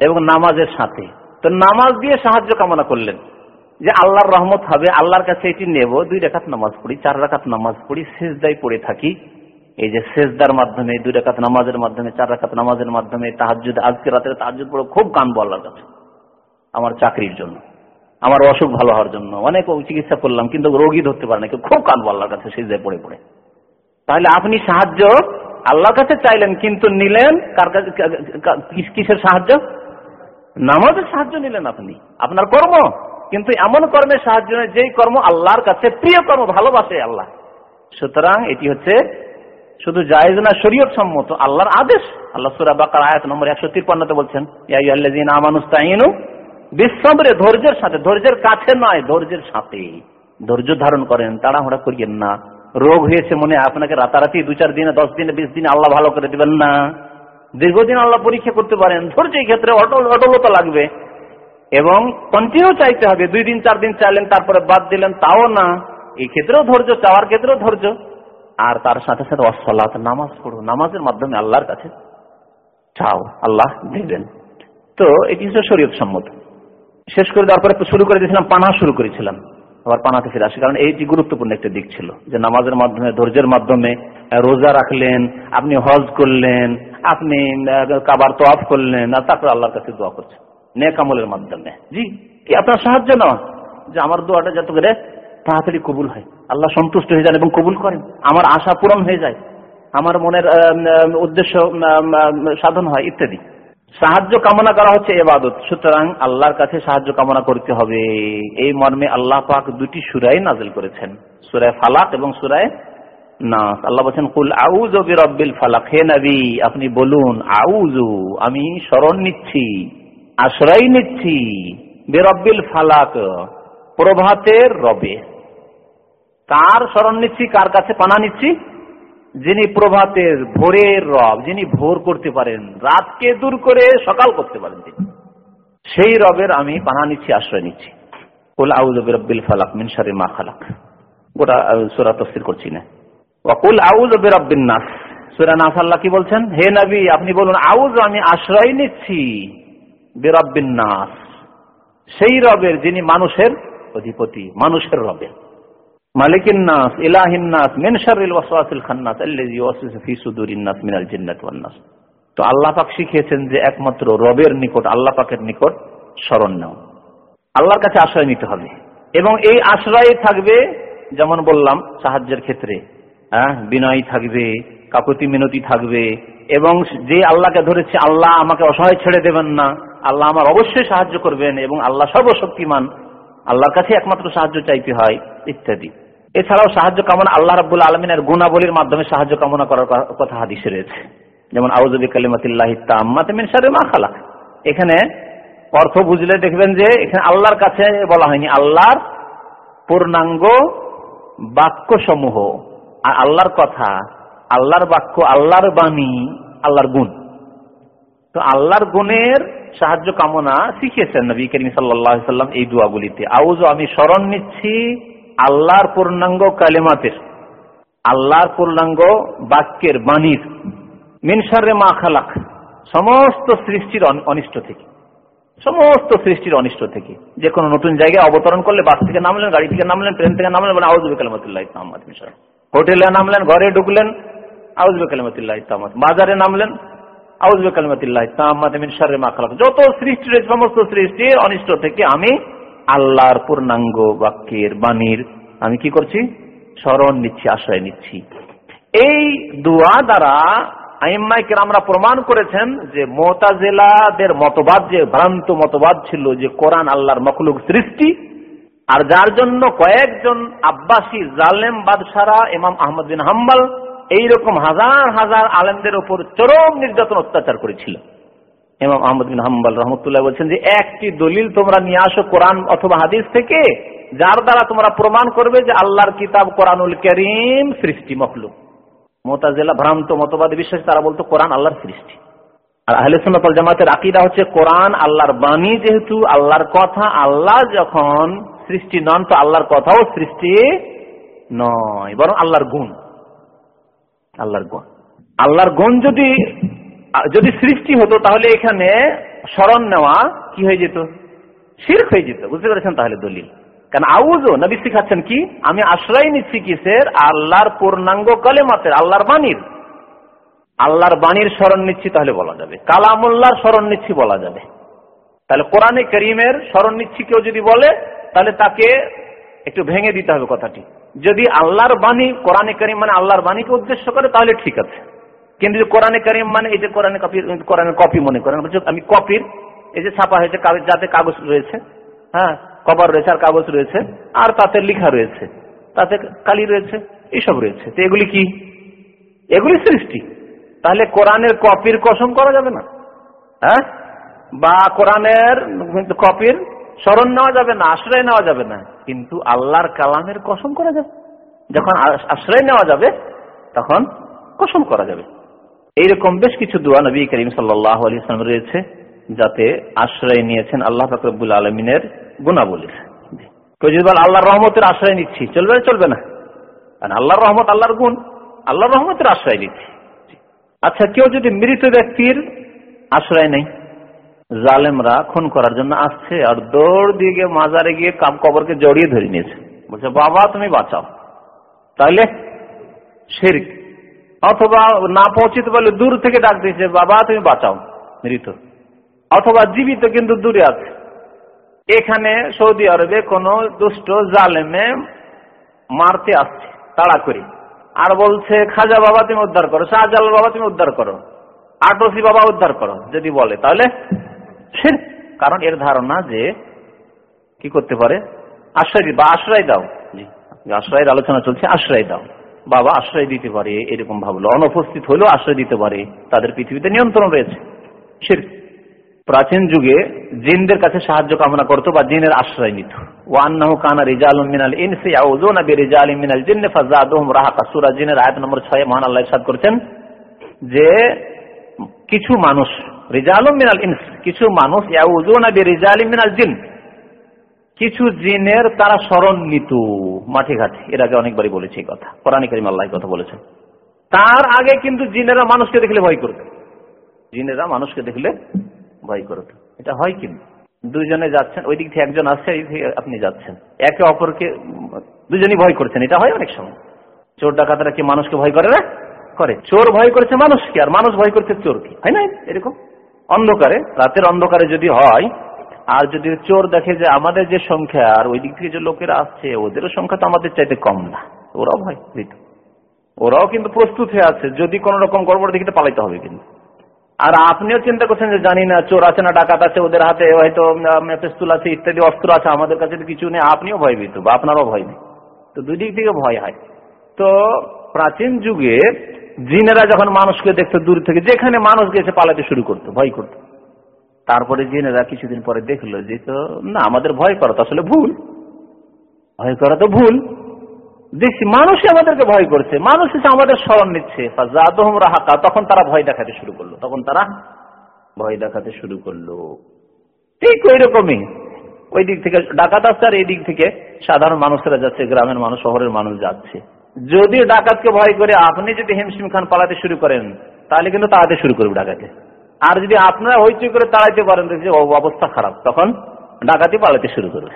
এবং নামাজের সাথে। তো নামাজ দিয়ে সাহায্য কামনা করলেন। যে আল্লাহর রহমত হবে, আল্লাহর কাছে এটি নেব। দুই রেখাত নামাজ পড়ি, চার রাখাত নামাজ পড়ি শেষদায় পড়ে থাকি। এই যে শেষদার মাধ্যমে, দুই রেখাত নামাজের মাধ্যমে, চার রাখাত নামাজের মাধ্যমে তাহাজুদ আজকে রাতে তাহাজুদ পড়ে খুব কানবো আল্লাহর কাছে। আমার চাকরির জন্য, আমার অসুখ ভালো হওয়ার জন্য। অনেক চিকিৎসা করলাম, কিন্তু রোগী ধরতে পারে না খুব কানবো আল্লাহর কাছে শেষদায় পড়ে পড়ে। তাহলে আপনি সাহায্য আল্লাহর কাছে চাইলেন, কিন্তু নিলেন কার কাছে কিসের সাহায্য? নামাজের সাহায্য নিলেন আপনি, আপনার কর্ম। কিন্তু এমন কর্মের সাহায্য নেই, যেই কর্ম আল্লাহর কাছে, প্রিয় কর্ম, ভালোবাসে আল্লাহ। সুতরাং এটি হচ্ছে শুধু জায়েজ না, শরীয়ত সম্মত, আল্লাহর আদেশ। আল্লাহ সুরা বাকার আয়াত নম্বর একশো তিপ্পান্নতে বলছেন আমানুস্তাইনু বিশ্বরে ধৈর্যের সাথে, ধৈর্যের কাছে নয়, ধৈর্যের সাথে। ধৈর্য ধারণ করেন, তাড়াহুড়া করিয়েন না। রোগ হয়েছে মনে আপনাকে রাতারাতি দু চার দিনে, দশ দিনে, বিশ দিনে আল্লাহ ভালো করে দিবেন না। দীর্ঘদিন আল্লাহ পরীক্ষা করতে পারেন, ধৈর্য ক্ষেত্রে অটল, অটলতা লাগবে। এবং কন্টিনিউ চাইতে হবে, দুই দিন, চার দিন চাইলেন, তারপরে বাদ দিলেন, তাও না। এই ক্ষেত্রেও ধৈর্য, চাওয়ার ক্ষেত্রেও ধৈর্য। আর তার সাথে সাথে অসলাত নামাজ পড়ো নামাজের মাধ্যমে আল্লাহর কাছে চাও, আল্লাহ দেবেন। তো এটি হচ্ছে শরীয়ত সম্মত শেষ করে দেওয়ার পরে শুরু করে দিয়েছিলাম পানা শুরু করেছিলাম। আবার পানাতে ফিরে আসে। কারণ এইটি গুরুত্বপূর্ণ একটা দিক ছিল যে নামাজের মাধ্যমে, ধৈর্যের মাধ্যমে রোজা রাখলেন, আপনি হজ করলেন, আপনি কাবার তোয়াফ করলেন, আর তারপরে আল্লাহর কাছে দোয়া করছেন। নেকামলের মাধ্যমে। জি, কি আপনার সাহায্য নেওয়া? যে আমার দোয়াটা যত করে তাড়াতাড়ি কবুল হয়। আল্লাহ সন্তুষ্ট হয়ে যান এবং কবুল করেন। আমার আশা পূরণ হয়ে যায়। আমার মনের উদ্দেশ্য সাধন হয় ইত্যাদি। সাহায্য কামনা করা হচ্ছে এবাদত। সুতরাং আল্লাহর কাছে সাহায্য কামনা করতে হবে। এই মর্মে আল্লাহ পাক দুটি সুরাই নাজিল করেছেন। সুরায় ফালাক এবং সুরায় নাস। আল্লাহ বলছেন, কুল আউজ রব্বিল ফালাক। হে নবী, আপনি বলুন আউজু আমি স্মরণ নিচ্ছি, আশ্রয় নিচ্ছি বেরব্বিল ফালাক, প্রভাতের রবে। কার স্মরণ নিচ্ছি? কার কাছে পানা নিচ্ছি? যিনি প্রভাতের ভোরের রব, যিনি ভোর করতে পারেন, রাতকে দূর করে সকাল করতে পারেন তিনি। সেই রবের আমি পানা নিচ্ছি, আশ্রয় নিচ্ছি। কুল আউজ রব্বিল ফালাক মিনসারে মা খালাক। গোটা সুরা তফসির করছি না। ওয়াকুল আউজ রব্বিন নাস। সুরা নাস আল্লাহ কি বলছেন? হে নবী, আপনি বলুন আউজ আমি আশ্রয় নিচ্ছি বেরব্বিন নাস। সেই রবের যিনি মানুষের অধিপতি, মানুষের রবের। মালিকিন নাস, ইলাহিন নাস, মিন শাররিল ওয়াসওয়াসিল খান্নাস, আল্লাযী ইওয়াসওয়াসু ফি সুদুরিন নাস মিনাল জিন্নাতি ওয়ান নাস। তো আল্লাহ পাক শিখিয়েছেন যে একমাত্র রবের নিকট, আল্লাহ পাকের নিকট শরণ নাও। আল্লাহর কাছে আশ্রয় নিতে হবে। এবং এই আশ্রয় থাকবে, যেমন বললাম, সাহায্যের ক্ষেত্রে। হ্যাঁ বিনয় থাকবে, কাকুতি মিনতি থাকবে। এবং যে আল্লাহকে ধরেছে, আল্লাহ আমাকে অসহায় ছেড়ে দেবেন না। আল্লাহ আমার অবশ্যই সাহায্য করবেন এবং আল্লাহ সর্বশক্তিমান। আল্লাহর কাছে একমাত্র সাহায্য চাইতে হয়, ইত্যাদি। এছাড়াও সাহায্য কামনা আল্লাহ রাবুল আলমিনের গুণাবলীর মাধ্যমে সাহায্য কামনা করার কথা হাদিসে রয়েছে। যেমন আউজবি কালিমাতিল্লাহ মা খালা এখানে অর্থ বুঝলে দেখবেন যে এখানে আল্লাহর কাছে বলা হয়নি, আল্লাহর পূর্ণাঙ্গ বাক্য সমূহ আর আল্লাহর কথা, আল্লাহর বাক্য, আল্লাহর বাণী, আল্লাহর গুণ। তো আল্লাহর গুণের সাহায্য কামনা শিখিয়েছেন নবী করিম সাল্লাম এই দোয়াগুলিতে। আউজ আমি স্মরণ নিচ্ছি আল্লাহর পূর্ণাঙ্গ কালেমাতের, আল্লাহর পূর্ণাঙ্গ বাক্যের বাণীর মিনসারে মা খালাক, সমস্ত সৃষ্টির অনিষ্ট থেকে, সমস্ত সৃষ্টির অনিষ্ট থেকে। যে কোনো নতুন জায়গায় অবতরণ করলে বাস থেকে নামলেন, গাড়ি থেকে নামলেন, ট্রেন থেকে নামলেন মানে আউজুল কালামতুল্লাহ ইসলামাত হোটেলে নামলেন, ঘরে ঢুকলেন আউজুল কালামতুল্লাহ ইসলামাত বাজারে নামলেন আউজুল কালামতুল্লাহ ইসলামাত মিনসারে মা খালাক। যত সৃষ্টি রয়েছে, সমস্ত সৃষ্টির অনিষ্ট থেকে আমি আল্লাহর পূর্ণাঙ্গ বাক্যের বাণীর আমি কি করছি? স্মরণ নিচ্ছি, আশ্রয় নিচ্ছি। এই দোয়া দ্বারা আইম্মাইকে আমরা প্রমাণ করেছেন যে মোতাজেলাদের মতবাদ, যে ভ্রান্ত মতবাদ ছিল যে কোরআন আল্লাহর মখলুক সৃষ্টি, আর যার জন্য কয়েকজন আব্বাসী জালেম বাদশারা, ইমাম আহমদ বিন হাম্বাল, এইরকম হাজার হাজার আলেমদের উপর চরম নির্যাতন অত্যাচার করেছিল। ইমাম আহমদ বিন হাম্বাল রহমতুল্লাহ বলছেন যে, একটি দলিল তোমরা নিয়ে আসো কোরআন অথবা হাদিস থেকে, যার দ্বারা তোমরা প্রমাণ করবে যে আল্লাহর কিতাব কোরআনুল করিম সৃষ্টি মখলুক। মোতাজেলা, ভ্রান্ত মতবাদী বিশ্বাস, তারা বলতো কোরআন আল্লাহর সৃষ্টি। আর আহলে জামাতের আকীদা হচ্ছে কোরআন আল্লাহর বাণী যেহেতু, আল্লাহর কথা, আল্লাহ যখন সৃষ্টি নন, তো আল্লাহর কথাও সৃষ্টি নয়, বরং আল্লাহর গুণ। আল্লাহর গুণ। আল্লাহর গুণ যদি যদি সৃষ্টি হতো, তাহলে এখানে স্মরণ নেওয়া কি হয়ে যেত? শির্ক হয়ে যেত। বুঝতে পেরেছেন তাহলে দলিল? কারণ আউজও নবী শিখাচ্ছেন কি? আমি আশ্রয় নিচ্ছি কিসের? আল্লাহর পূর্ণাঙ্গ কলে কলেমাতের, আল্লাহর বাণীর। আল্লাহর বাণীর স্মরণ নিচ্ছি তাহলে বলা যাবে। কালামুল্লাহর স্মরণ নিচ্ছি বলা যাবে। তাহলে কোরআনে করিমের স্মরণ নিচ্ছি কেউ যদি বলে, তাহলে তাকে একটু ভেঙে দিতে হবে কথাটি। যদি আল্লাহর বাণী, কোরআনে করিম মানে আল্লাহর বাণীকে উদ্দেশ্য করে, তাহলে ঠিক আছে। কিন্তু কোরআনে করিম মানে এই যে কোরআনে কপি কোরআনের কপি মনে করেন আমি কপির, এই যে ছাপা হয়েছে কাগজ, যাতে কাগজ রয়েছে হ্যাঁ কভার রয়েছে আর কাগজ রয়েছে, আর তাতে লেখা রয়েছে, তাতে কালি রয়েছে এইসব রয়েছে। তো এগুলি কি? এগুলি সৃষ্টি। তাহলে কোরআনের কপির কসম করা যাবে না হ্যাঁ? বা কোরআনের কপির স্মরণ নেওয়া যাবে না, আশ্রয় নেওয়া যাবে না, কিন্তু আল্লাহর কালামের কসম করা যাবে। যখন আশ্রয় নেওয়া যাবে, তখন কসম করা যাবে। এইরকম বেশ কিছু দোয়া নবী করিম সাল্লাহ আলী ইসলাম রয়েছে, যাতে আশ্রয় নিয়েছেন আল্লাহ ফাকরবুল আলমিনের গুণাবলীর। কেউ আল্লাহর রহমতের আশ্রয় নিচ্ছি, চলবে না চলবে না। আল্লাহর রহমত আল্লাহর গুণ, আল্লাহর রহমতের আশ্রয় নিচ্ছি। আচ্ছা কেউ যদি মৃত ব্যক্তির আশ্রয় নেই জালেমরা খুন করার জন্য আসছে আর দৌড় দিয়ে গিয়ে মাজারে গিয়ে কাম কবরকে জড়িয়ে ধরে নিয়েছে। বলছে, বাবা, তুমি বাঁচাও। তাহলে শেরিক। অথবা না পৌঁছিতে পারলে দূর থেকে ডাক দিয়েছে, বাবা, তুমি বাঁচাও মৃত। অথবা জীবিত কিন্তু দূরে আছে। এখানে সৌদি আরবে কোন দুষ্ট জালেমে মারতে আসছে, তাড়া করি। আর বলছে, খাজা বাবা, তুমি উদ্ধার করো। শাহজালাল বাবা, তুমি উদ্ধার করো। আটসি বাবা, উদ্ধার করো। যদি বলে, তাহলে কারণ এর ধারণা যে কি করতে পারে? আশ্রয় বা আশ্রয় দাও। আশ্রয়ের আলোচনা চলছে, আশ্রয় দাও। বাবা আশ্রয় দিতে পারে, এরকম ভাবলো। অনুপস্থিত হলেও আশ্রয় দিতে পারে। তাদের পৃথিবীতে নিয়ন্ত্রণ রয়েছে। প্রাচীন যুগে জিনদের কাছে সাহায্য কামনা করতো বা জিনের আশ্রয় নিত। কানা মিনাল মিনাল জিনের নম্বর 6 মহান আল্লাহ ইরশাদ করেছেন যে, কিছু মানুষ রিজাল মিনাল ইনস, কিছু মানুষ মিনাল জিন কিছু জিনের তারা স্মরণ নিত মাঠে ঘাটে। এর আগে অনেকবারই বলেছে এই কথা। কোরআন কারীম আল্লাহ কথা বলেছেন। তার আগে কিন্তু জিনেরা মানুষকে দেখলে ভয় করত জিনেরা মানুষকে দেখলে ভয় করত এটা হয় কিন্তু। দুজনে যাচ্ছেন ওই দিক থেকে একজন আসছে, এই থেকে আপনি যাচ্ছেন। একে অপরকে দুজনই ভয় করছেন। এটা হয় অনেক সময়। চোর ডাকাতরা কি মানুষকে ভয় করে না? করে। চোর ভয় করেছে মানুষকে, আর মানুষ ভয় করছে চোরকে। হয় না? এরকম। অন্ধকারে, রাতের অন্ধকারে যদি হয় আর যদি চোর দেখে যে আমাদের যে সংখ্যা, আর ওই দিক থেকে যে লোকেরা আসছে, ওদেরও সংখ্যা তো আমাদের চাইতে কম না। ওরাও ভয় ওরাও কিন্তু প্রস্তুত হয়ে আছে। যদি কোন রকম গড়বড় দেখে পালাইতে হবে কিন্তু। আর আপনিও চিন্তা করছেন যে জানি না, চোর আছে না, ডাকাত আছে, ওদের হাতে হয়তো পেস্তুল আছে, ইত্যাদি, অস্ত্র আছে, আমাদের কাছে তো কিছু নেই। আপনিও ভয়ভীত, বা আপনারও ভয় নেই। তো দুই দিক থেকে ভয় হয়। তো প্রাচীন যুগে জিনেরা যখন মানুষকে দেখতো দূর থেকে, যেখানে মানুষ গেছে পালাতে শুরু করতো, ভয় করতো। তারপরে জিনেরা কিছুদিন পরে দেখল যে তো, না, আমাদের ভয় করা তো আসলে ভুল। ভয় করা তো ভুল। দেখছি মানুষই আমাদেরকে ভয় করছে। মানুষ এসে আমাদের স্মরণ নিচ্ছে। রাহাকা। তখন তারা ভয় দেখাতে শুরু করল। তখন তারা ভয় দেখাতে শুরু করল। ঠিক ওই রকমই ওই দিক থেকে ডাকাত আসছে আর এই দিক থেকে সাধারণ মানুষেরা যাচ্ছে, গ্রামের মানুষ, শহরের মানুষ যাচ্ছে। যদি ডাকাতকে ভয় করে, আপনি যদি হিমশিম খান পালাতে শুরু করেন, তাহলে কিন্তু তাড়াতে শুরু করবে ডাকাতে আর যদি আপনারা হইচই করে তাড়াইতে পারেন দেখছি অবস্থা খারাপ। তখন ডাকাতি পালাতে শুরু করবে।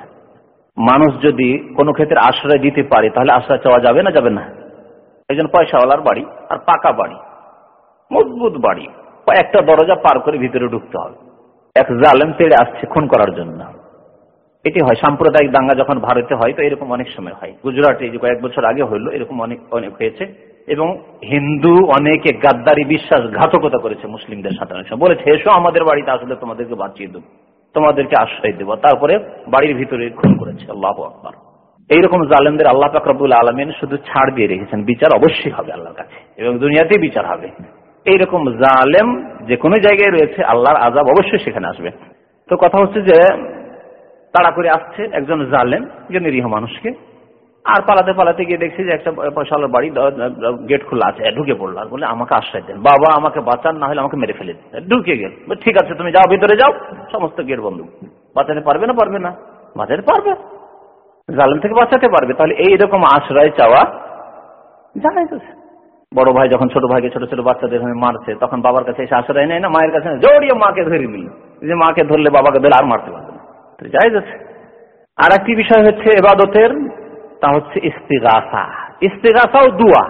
মানুষ যদি কোনো ক্ষেত্রে আশ্রয় দিতে পারে, তাহলে আশ্রয় চাওয়া যাবে না যাবে না? একজন পয়সাওয়ালার বাড়ি আর পাকা বাড়ি, মজবুত বাড়ি। একটা দরজা পার করে ভিতরে ঢুকতে হবে। এক জালেম তেড়ে আসছে খুন করার জন্য। এটি হয় সাম্প্রদায়িক দাঙ্গা যখন ভারতে হয়, তো এরকম অনেক সময় হয়। গুজরাটে যে কয়েক বছর আগে হইল, এরকম অনেক অনেক হয়েছে। এবং হিন্দু অনেকে গাদ্দারি বিশ্বাস ঘাতকতা করেছে মুসলিমদের সাথে বলেছে, এসো আমাদের বাড়িতে, আসলে তোমাদেরকে বাঁচিয়ে দেবো, তোমাদেরকে আশ্রয় দেবো। তারপরে বাড়ির ভিতরে খুন করেছে, আল্লাহ আকবর। এইরকম জালেমদের আল্লাহ ফাকরাবুল আলমিন শুধু ছাড় দিয়ে রেখেছেন, বিচার অবশ্যই হবে আল্লাহর কাছে, এবং দুনিয়াতেই বিচার হবে। এইরকম জালেম যে কোনো জায়গায় রয়েছে, আল্লাহর আজাব অবশ্যই সেখানে আসবে। তো কথা হচ্ছে যে তাড়া করে আসছে একজন জালেম, যে নিরীহ মানুষকে আর পালাতে পালাতে গিয়ে দেখছি যে একটা পয়সাওয়ালার বাড়ি গেট খোলা আছে। ঢুকে পড়ল আর বলে, আমাকে আশ্রয় দেন। বাবা, আমাকে বাঁচান, না হলে আমাকে মেরে ফেলে দেন। ঢুকে গেল। ঠিক আছে, তুমি যাও, ভিতরে যাও। সমস্ত গেট বন্ধ। বাঁচাতে পারবে না পারবে না? বাঁচাতে পারবে। জালেম থেকে বাঁচাতে পারবে। তাহলে এইরকম আশ্রয় চাওয়া জানাই তো। বড় ভাই যখন ছোট ভাইকে ছোট ছোট বাচ্চাদের মারছে, তখন বাবার কাছে এসে আশ্রয় নেয় না? মায়ের কাছে জড়িয়ে মাকে ধরে নিল। যে মাকে ধরলে বাবাকে ধরলে আর মারতে পারবে না। যাই যাচ্ছে আর একটি বিষয় হচ্ছে এবাদতের তা হচ্ছে ইস্তেগাসা। ইস্তেগাসাও দুয়া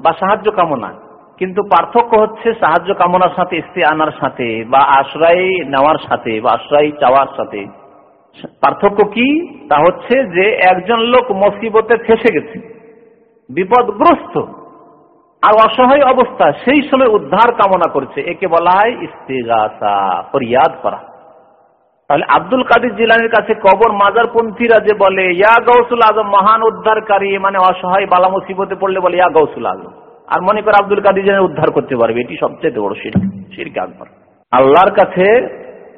বা সাহায্য কামনা। কিন্তু পার্থক্য হচ্ছে সাহায্য কামনার সাথে ইস্তে আনার সাথে বা আশ্রয় নেওয়ার সাথে বা আশ্রয় চাওয়ার সাথে। পার্থক্য কি? তা হচ্ছে যে একজন লোক মুসিবতে ফেসে গেছে, বিপদগ্রস্ত আর অসহায় অবস্থা, সেই সময় উদ্ধার কামনা করছে। একে বলা হয় ইস্তেগাসা, ফরিয়াদ করা। তাহলে আব্দুল কাদির জিলানির কাছে কবর মাজার পন্থীরা যে বলে, ইয়া গৌসুল আজম, মহান উদ্ধারকারী মানে অসহায়, বালা মুসিবতে পড়লে বলে, ইয়া গৌসুল আজম। আর মনে করে আব্দুল কাদির জিলানি উদ্ধার করতে পারবে, এটি সবচেয়ে বড় শির, শিরক আকবর। আল্লাহর কাছে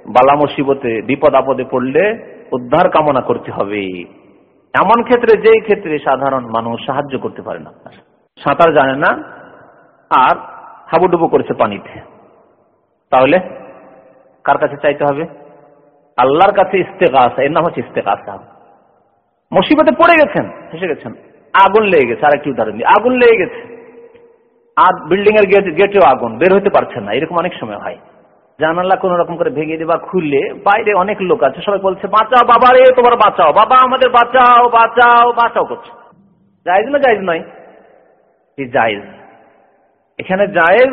বালা মুসিবতে, বিপদ আপদে পড়লে উদ্ধার কামনা করতে হবে। এমন ক্ষেত্রে, যেই ক্ষেত্রে সাধারণ মানুষ সাহায্য করতে পারে না। সাঁতার জানে না, আর হাবুডুবু করেছে পানিতে। তাহলে কার কাছে চাইতে হবে? আল্লাহর কাছে ইস্তেকাসা এর নাম হচ্ছে ইস্তেকাসা মুসিবতে পড়ে গেছেন, ফেসে গেছেন, আগুন লেগে গেছে আর একটি উদাহরণ দিই, আগুন লেগে গেছে। আর বিল্ডিং এর গেট গেটেও আগুন, বের হতে পারছেন না, এরকম অনেক সময় হয়। জানালা কোন রকম করে ভেঙে দিয়ে বা খুললে বাইরে অনেক লোক আছে, সবাই বলছে, বাঁচাও বাবা রে, তোমার বাঁচাও, বাবা আমাদের বাঁচাও বাঁচাও বাঁচাও করছে। জায়জ না জায়জ নয়? জায়জ? এখানে জায়েজ,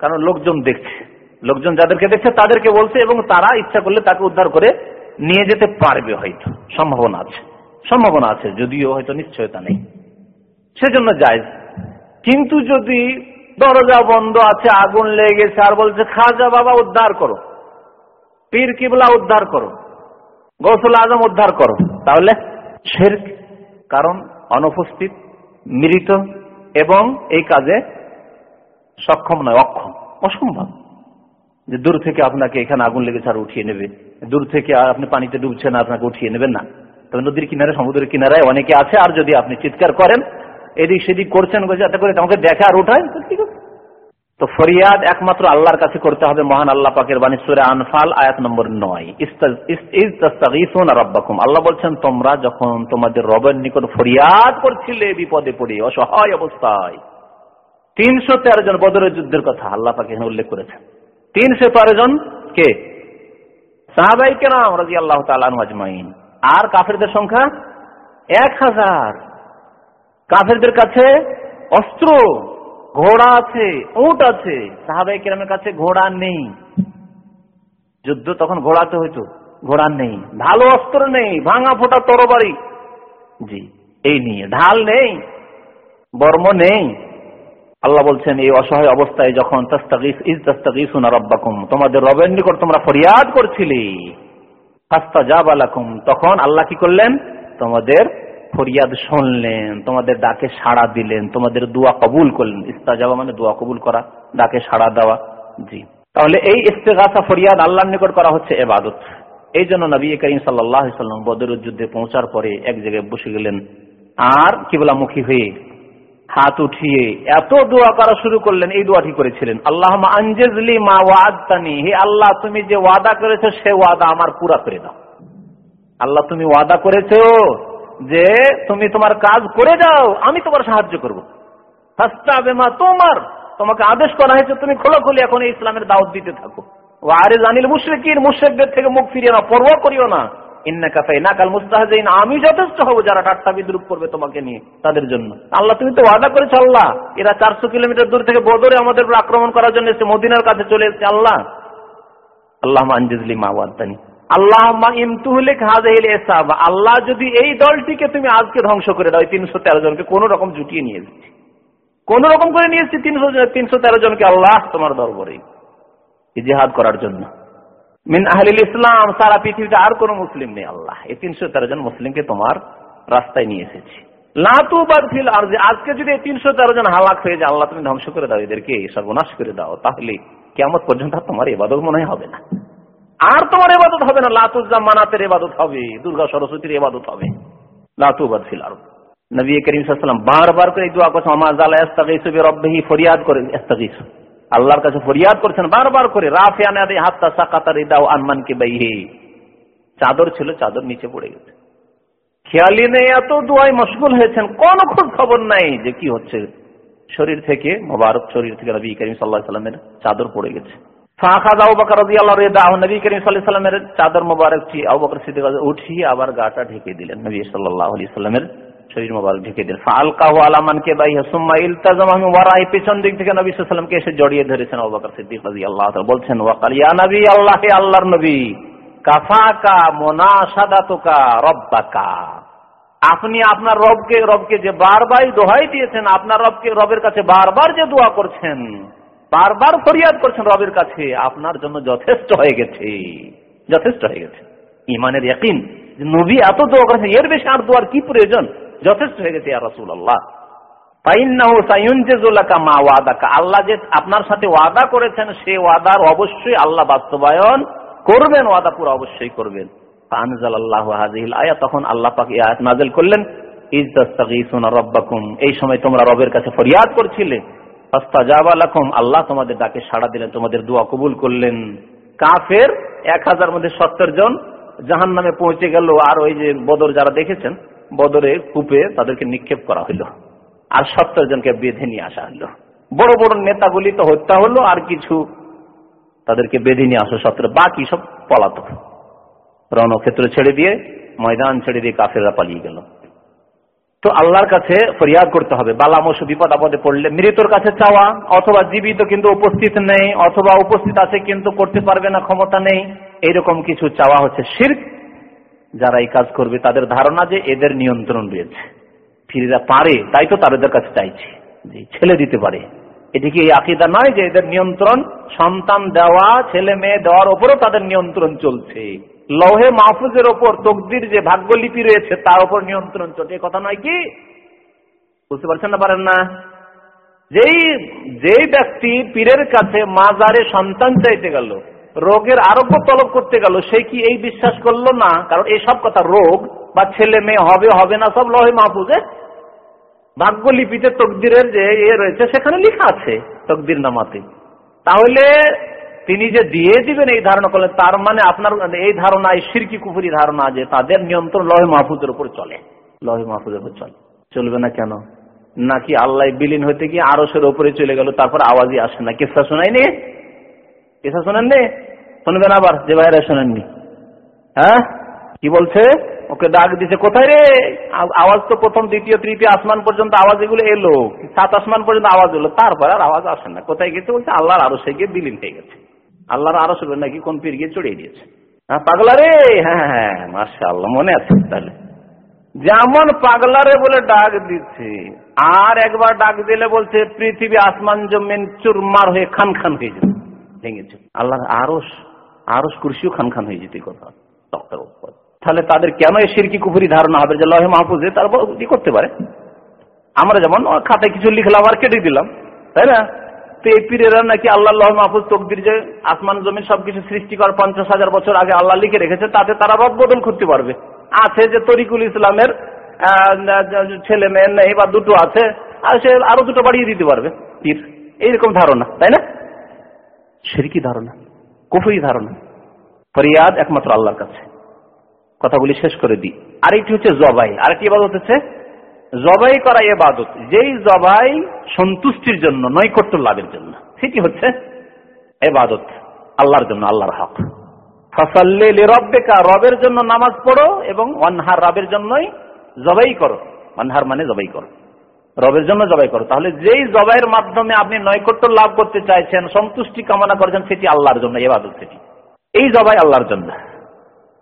কারণ লোকজন দেখছে। লোকজন যাদেরকে দেখছে, তাদেরকে বলছে এবং তারা ইচ্ছা করলে তাকে উদ্ধার করে নিয়ে যেতে পারবে হয়তো। সম্ভাবনা আছে। সম্ভাবনা আছে, যদিও হয়তো নিশ্চয়তা নেই। সেজন্য জায়জ। কিন্তু যদি দরজা বন্ধ আছে, আগুন লেগেছে আর বলছে, খাজা বাবা, উদ্ধার করো। পীর কিবলা, উদ্ধার করো। গৌসুল আজম, উদ্ধার করো। তাহলে শের কারণ অনুপস্থিত মৃত এবং এই কাজে সক্ষম নয়, অক্ষম। অসম্ভব। যে দূর থেকে আপনাকে এখানে আগুন লেগেছে আর উঠিয়ে নেবে। দূর থেকে আপনি পানিতে ডুবছেন, আপনাকে উঠিয়ে নেবেন না। তবে নদীর কিনারে, সমুদ্রের কিনারায় অনেকে আছে, আর যদি আপনি চিৎকার করেন, এদিক সেদিক করছেন যাতে করে আমাকে দেখে আর উঠায়? ঠিক আছে। তো ফরিয়াদ একমাত্র আল্লাহর কাছে করতে হবে, মহান আল্লাহ পাকের বাণী আনফাল, আয়াত নম্বর নয়। রব্বাকুম। আল্লাহ বলছেন, তোমরা যখন তোমাদের রবের নিকট ফরিয়াদ করছিলে, বিপদে পড়ে, অসহায় অবস্থায়। তিনশো তেরো জন বদরের যুদ্ধের কথা আল্লাহ পাকে উল্লেখ করেছেন। তিনশো তেরো জন কে? সাহাবাই কেন রাজি আল্লাহ তালাজমাইন আর কাফেরদের সংখ্যা? এক হাজার। কাফেরদের কাছে অস্ত্র, ঘোড়া আছে, উট আছে। সাহাবাই কেরামের কাছে ঘোড়া নেই। যুদ্ধ তখন ঘোড়াতে হইতো, ঘোড়া নেই। ভালো অস্ত্র নেই, ভাঙা ফোটা তরবারি। জি, এই নিয়ে। ঢাল নেই, বর্ম নেই। আল্লাহ বলছেন, এই অসহায় অবস্থায় যখন রব্বাকুম, তোমাদের রবের নিকট তোমরা ফরিয়াদ করছিলে। তখন আল্লাহ কি করলেন? তোমাদের ফরিয়াদ শুনলেন, তোমাদের ডাকে সাড়া দিলেন, তোমাদের দোয়া কবুল করলেন। ইস্তাজাবা মানে দোয়া কবুল করা, ডাকে সাড়া দেওয়া। জি। তাহলে এই ইস্তেগাসা, ফরিয়াদ আল্লাহর নিকট করা হচ্ছে এবাদত। এই জন্য নবী করিম সাল্লাহ সাল্লাম বদর যুদ্ধে পৌঁছার পরে এক জায়গায় বসে গেলেন। আর কিবলামুখী হয়ে হাত উঠিয়ে এত দোয়া করা শুরু করলেন, এই দোয়াটি করেছিলেন। আল্লাহ আঞ্জেজলি মা ওয়াদানি হে আল্লাহ, তুমি যে ওয়াদা করেছ, সে ওয়াদা আমার পুরা করে দাও। আল্লাহ, তুমি ওয়াদা করেছ যে তুমি তোমার কাজ করে যাও, আমি তোমার সাহায্য করব। মা তোমার। তোমাকে আদেশ করা হয়েছে, তুমি খোলাখুলি এখন ইসলামের দাওয়াত দিতে থাকো। আরে জানিল মুশ্রিকিন, মুশ্রিকদের থেকে মুখ ফিরিয়ে না পরোয়া করিও না। আমি যথেষ্ট হব যারা টাট্টা বিদ্রুপ করবে তোমাকে নিয়ে, তাদের জন্য। আল্লাহ, তুমি তো ওয়াদা করেছ আল্লাহ। এরা চারশো কিলোমিটার দূর থেকে বদরে আমাদের আক্রমণ করার জন্য এসে মদিনার কাছে চলে এসেছে, আল্লাহ। আল্লাহ আনজিজলি মা ওয়াদানি আল্লাহ আল্লাহ যদি এই দলটিকে তুমি আজকে ধ্বংস করে দাও তিনশো তেরো জনকে কোন রকম জুটিয়ে নিয়ে এসেছি। কোন রকম করে নিয়ে এসেছি তিনশো তিনশো তেরো জনকে আল্লাহ তোমার দরবারে জিহাদ করার জন্য। মিন আহলিল ইসলাম, সারা পৃথিবীতে আর কোন মুসলিম নেই আল্লাহ। এই তিনশো তেরো জন মুসলিমকে তোমার রাস্তায় নিয়ে এসেছি। আর আজকে যদি তিনশো তেরো জন হালাক হয়ে যায়, আল্লাহ তুমি ধ্বংস করে দাও, এদেরকে সর্বনাশ করে দাও, তাহলে কেমন পর্যন্ত তোমার এবাদত মনে হবে না। আর তোমার এবাদত হবে না মানাতের এবাদত হবে, দুর্গা সরস্বতীর এবাদত হবে। লাতুবাদ ফিল আর নবী করিম সাল্লাম বারবার করে দোয়া করছেন আমার জালা বিরব্বিহি ফরিয়াদ ইস্তাগিসু আল্লাহর কাছে ফরিয়াদ করছেন, বারবার করে রাফিয়ানা হাত্তা সাকাতার দাও আনমান কে বাইহে? চাদর ছিল, চাদর নিচে পড়ে গেছে। খেয়ালি নেই, এত দোয়াই মশগুল হয়েছেন, কোন খোঁজ খবর নাই যে কি হচ্ছে। শরীর থেকে, মোবারক শরীর থেকে নবী করিম সাল্লাহ সাল্লামের চাদর পড়ে গেছে। চাদর সিদ্দিক উঠিয়ে আবার গাটা ঢেকে দিলেন নবী সাল্লাহ সাল্লামের শরীর মোবারক ঢেকে দিলেন ফালকাহু আলামানকে বাই সুম্মা ইলতাজামাহু ওয়ারাই পেছন দিক থেকে নবী সাল্লামকে এসে জড়িয়ে ধরেছেন আবু বকর সিদ্দিক রাদিয়াল্লাহু তাআলা বলছেন, ওয়াকাল ইয়া নবী আল্লাহ হে আল্লাহর নবী, কাফাকা মুনাশাদাতুকা রব্বাকা। আপনি আপনার রবকে রবকে যে বারবার দোহাই দিয়েছেন, আপনার রবকে, রবের কাছে বারবার যে দোয়া করছেন, বারবার ফরিয়াদ করছেন রবের কাছে, আপনার জন্য যথেষ্ট হয়ে গেছে, যথেষ্ট হয়ে গেছে। ইমানের ইয়াকিন নবী এত দোয়া করেছেন, এর বেশি আর দোয়ার কি প্রয়োজন? যথেষ্ট হয়ে গেছে আর রসুল আল্লাহ আল্লাহ যে আপনার সাথে ওয়াদা করেছেন, সে ওয়াদার অবশ্যই আল্লাহ বাস্তবায়ন করবেন, ওয়াদা পুরো অবশ্যই করবেন। তখন আল্লাহ পাক নাজেল করলেন রব্বাকুম। এই সময় তোমরা রবের কাছে ফরিয়াদ করছিলে। আল্লাহ তোমাদের ডাকে সাড়া দিলেন, তোমাদের দোয়া কবুল করলেন। কাফের এক হাজার মধ্যে সত্তর জন জাহান নামে পৌঁছে গেল। আর ওই যে বদর যারা দেখেছেন বদরে কূপে তাদেরকে নিক্ষেপ করা হইল। আর সত্তর জনকে বেঁধে নিয়ে আসা হলো বড় বড় নেতাগুলি তো হত্যা হলো, আর কিছু তাদেরকে বেঁধে নিয়ে আসো সত্তর। বাকি সব পলাতক। রণক্ষেত্র ছেড়ে দিয়ে ময়দান ছেড়ে দিয়ে কাফেররা পালিয়ে গেল। তো আল্লাহর কাছে ফরিয়াদ করতে হবে। বালামস বিপদ আপদে পড়লে মৃতর কাছে চাওয়া, অথবা জীবিত কিন্তু উপস্থিত নেই, অথবা উপস্থিত আছে কিন্তু করতে পারবে না, ক্ষমতা নেই, এইরকম কিছু চাওয়া হচ্ছে। শির্ক যারা এই কাজ করবে, তাদের ধারণা যে এদের নিয়ন্ত্রণ রয়েছে। ফিরিরা পারে, তাই তো তাদের কাছে চাইছে যে ছেলে দিতে পারে। এটি কি এই আকিদা নয় যে এদের নিয়ন্ত্রণ, সন্তান দেওয়া, ছেলে মেয়ে দেওয়ার ওপরও তাদের নিয়ন্ত্রণ চলছে? লৌহে মাহফুজের ওপর তকদির যে ভাগ্যলিপি রয়েছে, তার ওপর নিয়ন্ত্রণ চলছে কথা নয় কি? বুঝতে পারছেন না, পারেন না? যেই যেই ব্যক্তি পীরের কাছে মাজারে সন্তান চাইতে গেল রোগের আরোগ্য তলব করতে গেল, সে কি এই বিশ্বাস করল না? কারণ এইসব কথা রোগ বা ছেলে মেয়ে হবে হবে না, সব লহে মাহফুজে ভাগ্যলিপিতে তকদিরের যে ইয়ে রয়েছে, সেখানে লেখা আছে তকদির নামাতে। তাহলে তিনি যে দিয়ে দিবেন এই ধারণা করলেন, তার মানে আপনার এই ধারণা, এই সিরকি কুফুরি ধারণা যে তাদের নিয়ন্ত্রণ লহে মাহফুজের উপর চলে। লহে মাহফুজের উপর চলে। চলবে না কেন? নাকি আল্লাহ বিলীন হইতে গিয়ে আরসের উপরে চলে গেল, তারপর আওয়াজই আসে না। কেসা শোনায়নি কেসা শোনেননি? শুনবেন আবার, যে বাইরে শোনেননি। হ্যাঁ? কি বলছে? ওকে ডাক দিছে, কোথায় রে? আওয়াজ তো প্রথম, দ্বিতীয়, তৃতীয় আসমান পর্যন্ত আওয়াজ এগুলো এলো। সাত আসমান পর্যন্ত আওয়াজ এলো। তারপর আর আওয়াজ আসে না। কোথায় গেছে? বলছে, আল্লাহর আরও সে গিয়ে বিলীন হয়ে গেছে। আল্লাহর আরও সে নাকি কোন পীর গিয়ে চড়িয়ে দিয়েছে? হ্যাঁ পাগলা রে? হ্যাঁ হ্যাঁ মার্শা আল্লাহ মনে আছে তাহলে। যেমন পাগলারে বলে ডাক দিচ্ছে আর একবার ডাক দিলে বলছে, পৃথিবী আসমান জমিন চুরমার হয়ে খান খান হয়ে যেত ভেঙেছে। আল্লাহর আরস আরস কুরসিও খান খান হয়ে যেত কথা। তক্তার উপর। তাহলে তাদের কেন এই সিরকি কুফুরি ধারণা হবে যে লহে মাহফুজে? তারপর কি করতে পারে। আমরা যেমন খাতায় কিছু লিখলাম আর কেটে দিলাম, তাই না? তো এই পীরেরা নাকি আল্লাহ লহ মাহফুজ তকদির যে আসমান, জমিন সবকিছু সৃষ্টি করার পঞ্চাশ হাজার বছর আগে আল্লাহ লিখে রেখেছে, তাতে তারা রদ বদল করতে পারবে। আছে যে তরিকুল ইসলামের ছেলে মেয়ে নেই বা দুটো আছে, আর সে আরও দুটো বাড়িয়ে দিতে পারবে, পীর। এইরকম ধারণা, তাই না? সিরকি ধারণা, কুফুরি ধারণা, ফরিয়াদ একমাত্র আল্লাহর কাছে। কথাগুলি শেষ করে দিই। আরেকটি হচ্ছে জবাই। আরেকটি এবার হচ্ছে জবাই করা এবাদত যেই জবাই সন্তুষ্টির জন্য, নৈকট্য লাভের জন্য। সেটি হচ্ছে এবাদত আল্লাহর জন্য, আল্লাহর হক। ফসল্লে রব্বেকা রবের জন্য নামাজ পড়ো এবং অনহার রবের জন্যই জবাই করো। অনহার মানে জবাই করো। রবের জন্য জবাই করো। তাহলে যেই জবাইয়ের মাধ্যমে আপনি নৈকট্য লাভ করতে চাইছেন, সন্তুষ্টি কামনা করছেন, সেটি আল্লাহর জন্য, এবাদত সেটি। এই জবাই আল্লাহর জন্য।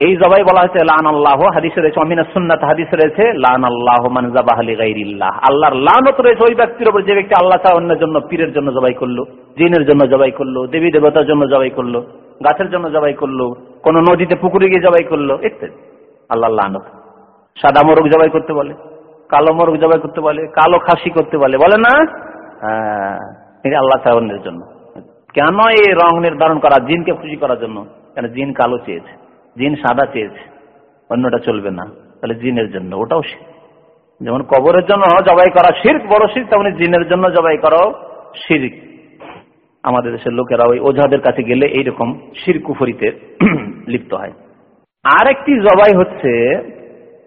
এই জবাই বলা হয়েছে লান আল্লাহ হাদিসে রয়েছে, অমিনা সুন্নাত, হাদিসে রয়েছে লান আল্লাহ মানজাবাহলি গাইরিল্লাহ আল্লাহর লানত রয়েছে ওই ব্যক্তির উপর, যে ব্যক্তি আল্লাহ ছাড়া অন্যের জন্য পীরের জন্য জবাই করল, জিনের জন্য জবাই করল, দেবী দেবতার জন্য জবাই করল, গাছের জন্য জবাই করল, কোন নদীতে পুকুরে গিয়ে জবাই করল, ইত্যাদি। আল্লাহ লানত। সাদা মোরগ জবাই করতে বলে। কালো মোরগ জবাই করতে বলে, কালো খাসি করতে বলে বলে না? হ্যাঁ আল্লাহ ছাড়া জন্য। কেন এই রং নির্ধারণ করা, জিনকে খুশি করার জন্য? কেন জিন কালো চেয়েছে, জিন সাদা চেয়েছে, অন্যটা চলবে না। তাহলে জিনের জন্য, ওটাও যেমন কবরের জন্য জবাই করা শির্ক, বড় শির্ক, তেমনি জিনের জন্য জবাই করাও শিরিক। আমাদের দেশের লোকেরা ওই ওঝাদের কাছে গেলে এইরকম শিরকুফরিতে লিপ্ত হয়। আরেকটি জবাই হচ্ছে,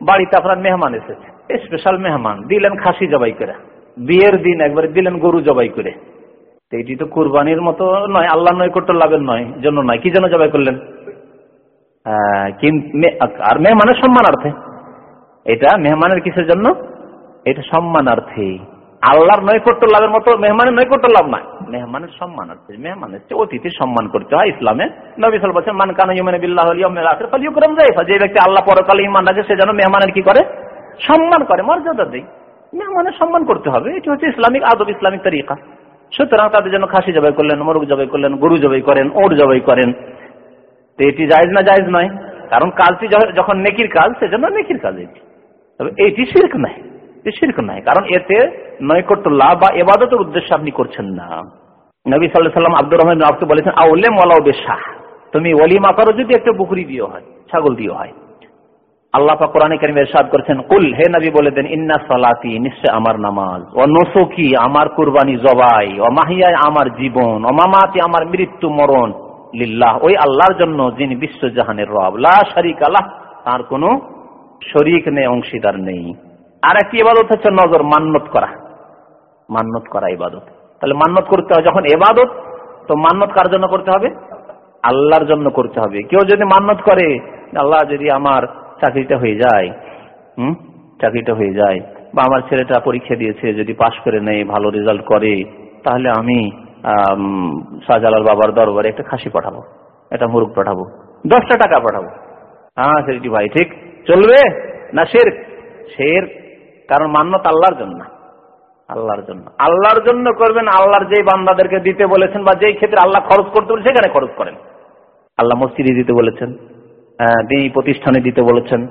বাড়িতে আপনার মেহমান এসেছে। স্পেশাল মেহমান, দিলেন খাসি জবাই করে। বিয়ের দিন একবারে দিলেন গরু জবাই করে। এটি তো কুরবানির মতো নয় আল্লাহ করতে লাভের নয়, জন্য নয়। কি যেন জবাই করলেন? আর মেহমানের সম্মানার্থে। এটা মেহমানের কিসের জন্য? এটা সম্মানার্থে। আল্লাহর নৈকট্য লাভের মতো, মেহমানের নৈকট্য লাভ নয়। মেহমানের সম্মানার্থে মেহমানের অতিথির সম্মান করতে হয় ইসলামে। নবী সাল মান কানা ইউমান বিল্লাহ যে ব্যক্তি আল্লাহ পরকালে ইমান রাখে, সে যেন মেহমানের কি করে? সম্মান করে, মর্যাদা দেয় মেহমানের সম্মান করতে হবে। এটি হচ্ছে ইসলামিক আদব, ইসলামিক তরিকা। সুতরাং তাদের জন্য খাসি জবাই করলেন, মোরগ জবাই করলেন, গরু জবাই করেন, ওর জবাই করেন। তো এটি জায়জ না জায়জ নয়। কারণ কাজটি যখন নেকির কাজ, সেজন্য নেকির কাজ এটি। তবে এটি শির্ক নাই শির্ক নাই কারণ এতে নৈকট্য লাভ বা এবাদতের উদ্দেশ্যে আপনি করছেন না। নবী সাল্লাম আব্দুর রহমান আপকে বলেছেন আউলে মলাও বেশাহ। তুমি ওলিমা করো যদি একটা বুকুরি দিয়ে হয়, ছাগল দিয়ে হয় আল্লাহ পাক কোরআনে কারিমে করেছেন, কুল, হে নবী বলে দেন, ইন্না সালাতি, নিশ্চয় আমার নামাজ। ও নসুকি, আমার কুরবানি জবাই। ও মাহিয়ায়, আমার জীবন। ও মামাতি, আমার মৃত্যু মরণ লিল্লাহ। ওই আল্লাহর জন্য যিনি বিশ্বজাহানের রব। লা শরিক আল্লাহ তার কোনো শরিক নেই, অংশীদার নেই। আর একটি ইবাদত হচ্ছে নজর মান্নত করা। মান্নত করা ইবাদত। তাহলে মান্নত করতে হয় যখন এবাদত, তো মান্নত কার জন্য করতে হবে? আল্লাহর জন্য করতে হবে। কেউ যদি মান্নত করে, আল্লাহ যদি আমার চাকরিটা হয়ে যায়, হুম? চাকরিটা হয়ে যায়। বা আমার ছেলেটা পরীক্ষা দিয়েছে, যদি পাশ করে নেয়, ভালো রেজাল্ট করে, তাহলে আমি শাহজালাল বাবার দরবারে একটা খাসি পাঠাবো, একটা মুরগ পাঠাবো, দশটা টাকা পাঠাবো। হ্যাঁ সেটি ভাই, ঠিক? চলবে না শের শের কারণ মান্যত আল্লাহর জন্য আল্লাহর জন্য। আল্লাহর জন্য করবেন, আল্লাহর যেই বান্দাদেরকে দিতে বলেছেন বা যেই ক্ষেত্রে আল্লাহ খরচ করতে বলে সেখানে খরচ করেন। আল্লাহ মসজিদে দিতে বলেছেন। দিনী প্রতিষ্ঠানে দিতে বলেছেন।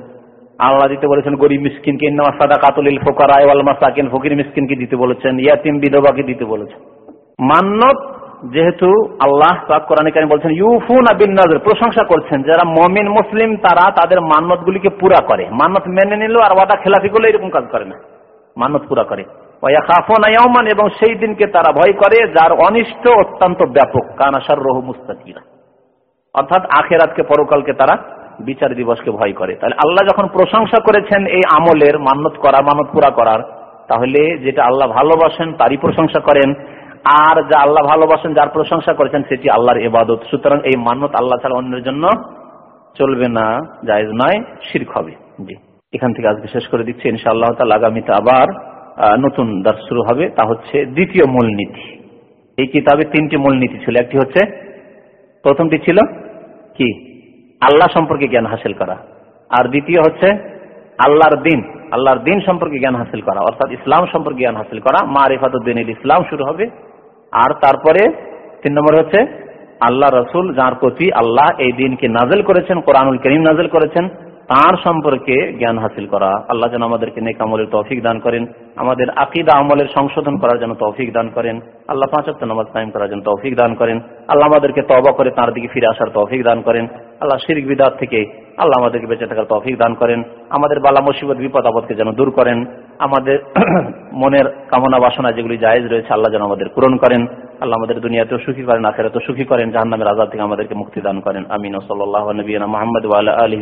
আল্লাহ দিতে বলেছেন, গরিব মিসকিনকে সাদা কাতুলিল ফোকার আয়ওয়াল মাসাকিন, ফকির মিসকিনকে দিতে বলেছেন, ইয়াতিম বিধবাকে দিতে বলেছেন। মান্নত, যেহেতু আল্লাহ বলছেন, ইউফুন আবিন প্রশংসা করছেন, যারা মমিন, মুসলিম, তারা তাদের মান্নত গুলিকে পুরা করে। মান্নত মেনে নিল আর ওয়াদা খেলাফি করলে এরকম কাজ করে না। মান্নত পুরা করে। এবং সেই দিনকে তারা ভয় করে, যার অনিষ্ট অত্যন্ত ব্যাপক। কানাসার রহু মুস্তাকিরা। অর্থাৎ আখেরাতকে পরকালকে তারা বিচার দিবসকে ভয় করে। তাহলে আল্লাহ যখন প্রশংসা করেছেন এই আমলের, মান্নত করা মানত পুরা করার, তাহলে যেটা আল্লাহ ভালোবাসেন তারই প্রশংসা করেন। আর যা আল্লাহ ভালোবাসেন, যার প্রশংসা করেছেন, সেটি আল্লাহর এবাদত সুতরাং এই মান্যত আল্লাহ ছাড়া অন্যের জন্য চলবে না, জায়জ নয়, শির্ক হবে। জি। এখান থেকে আজকে শেষ করে দিচ্ছি। ইনশাআল্লাহ তাল আগামীতে আবার নতুন দাস শুরু হবে। তা হচ্ছে দ্বিতীয় মূলনীতি। এই কিতাবে তিনটি মূলনীতি ছিল। একটি হচ্ছে প্রথমটি ছিল কি? আল্লাহ সম্পর্কে জ্ঞান হাসিল করা। আর দ্বিতীয় হচ্ছে আল্লাহর দিন। আল্লাহর দিন সম্পর্কে জ্ঞান হাসিল করা। অর্থাৎ ইসলাম সম্পর্কে জ্ঞান হাসিল করা। মা মারিফাতুদ্দিন ইসলাম শুরু হবে। আর তারপরে তিন নম্বর হচ্ছে আল্লাহ রসুল, যার প্রতি আল্লাহ এই দিনকে নাজেল করেছেন, কোরআনুল করিম নাজেল করেছেন, তার সম্পর্কে জ্ঞান হাসিল করা। আল্লাহ যেন আমাদেরকে নেক আমলের তৌফিক দান করেন। আমাদের আকিদা আমলের সংশোধন করার জন্য তৌফিক দান করেন। আল্লাহ পাঁচক্ত নামাজ কায়েম করার জন্য তৌফিক দান করেন। আল্লাহ আমাদেরকে তবা করে তার দিকে ফিরে আসার তৌফিক দান করেন। আল্লাহ শিরিক বিদাত থেকে আল্লাহ আমাদেরকে বেঁচে থাকার তৌফিক দান করেন। আমাদের বালা মুসিবত, বিপদ, আপদকে যেন দূর করেন। আমাদের মনের কামনা বাসনা যেগুলি জায়েজ রয়েছে, আল্লাহ যেন আমাদের পূরণ করেন। আল্লাহ আমাদের দুনিয়াতেও সুখী করেন, আখেরাতেও সুখী করেন। জাহান্নামের আজাদ থেকে আমাদেরকে মুক্তি দান করেন। আমিন। সাল্লাহ নবীনা মোহাম্মদ আলী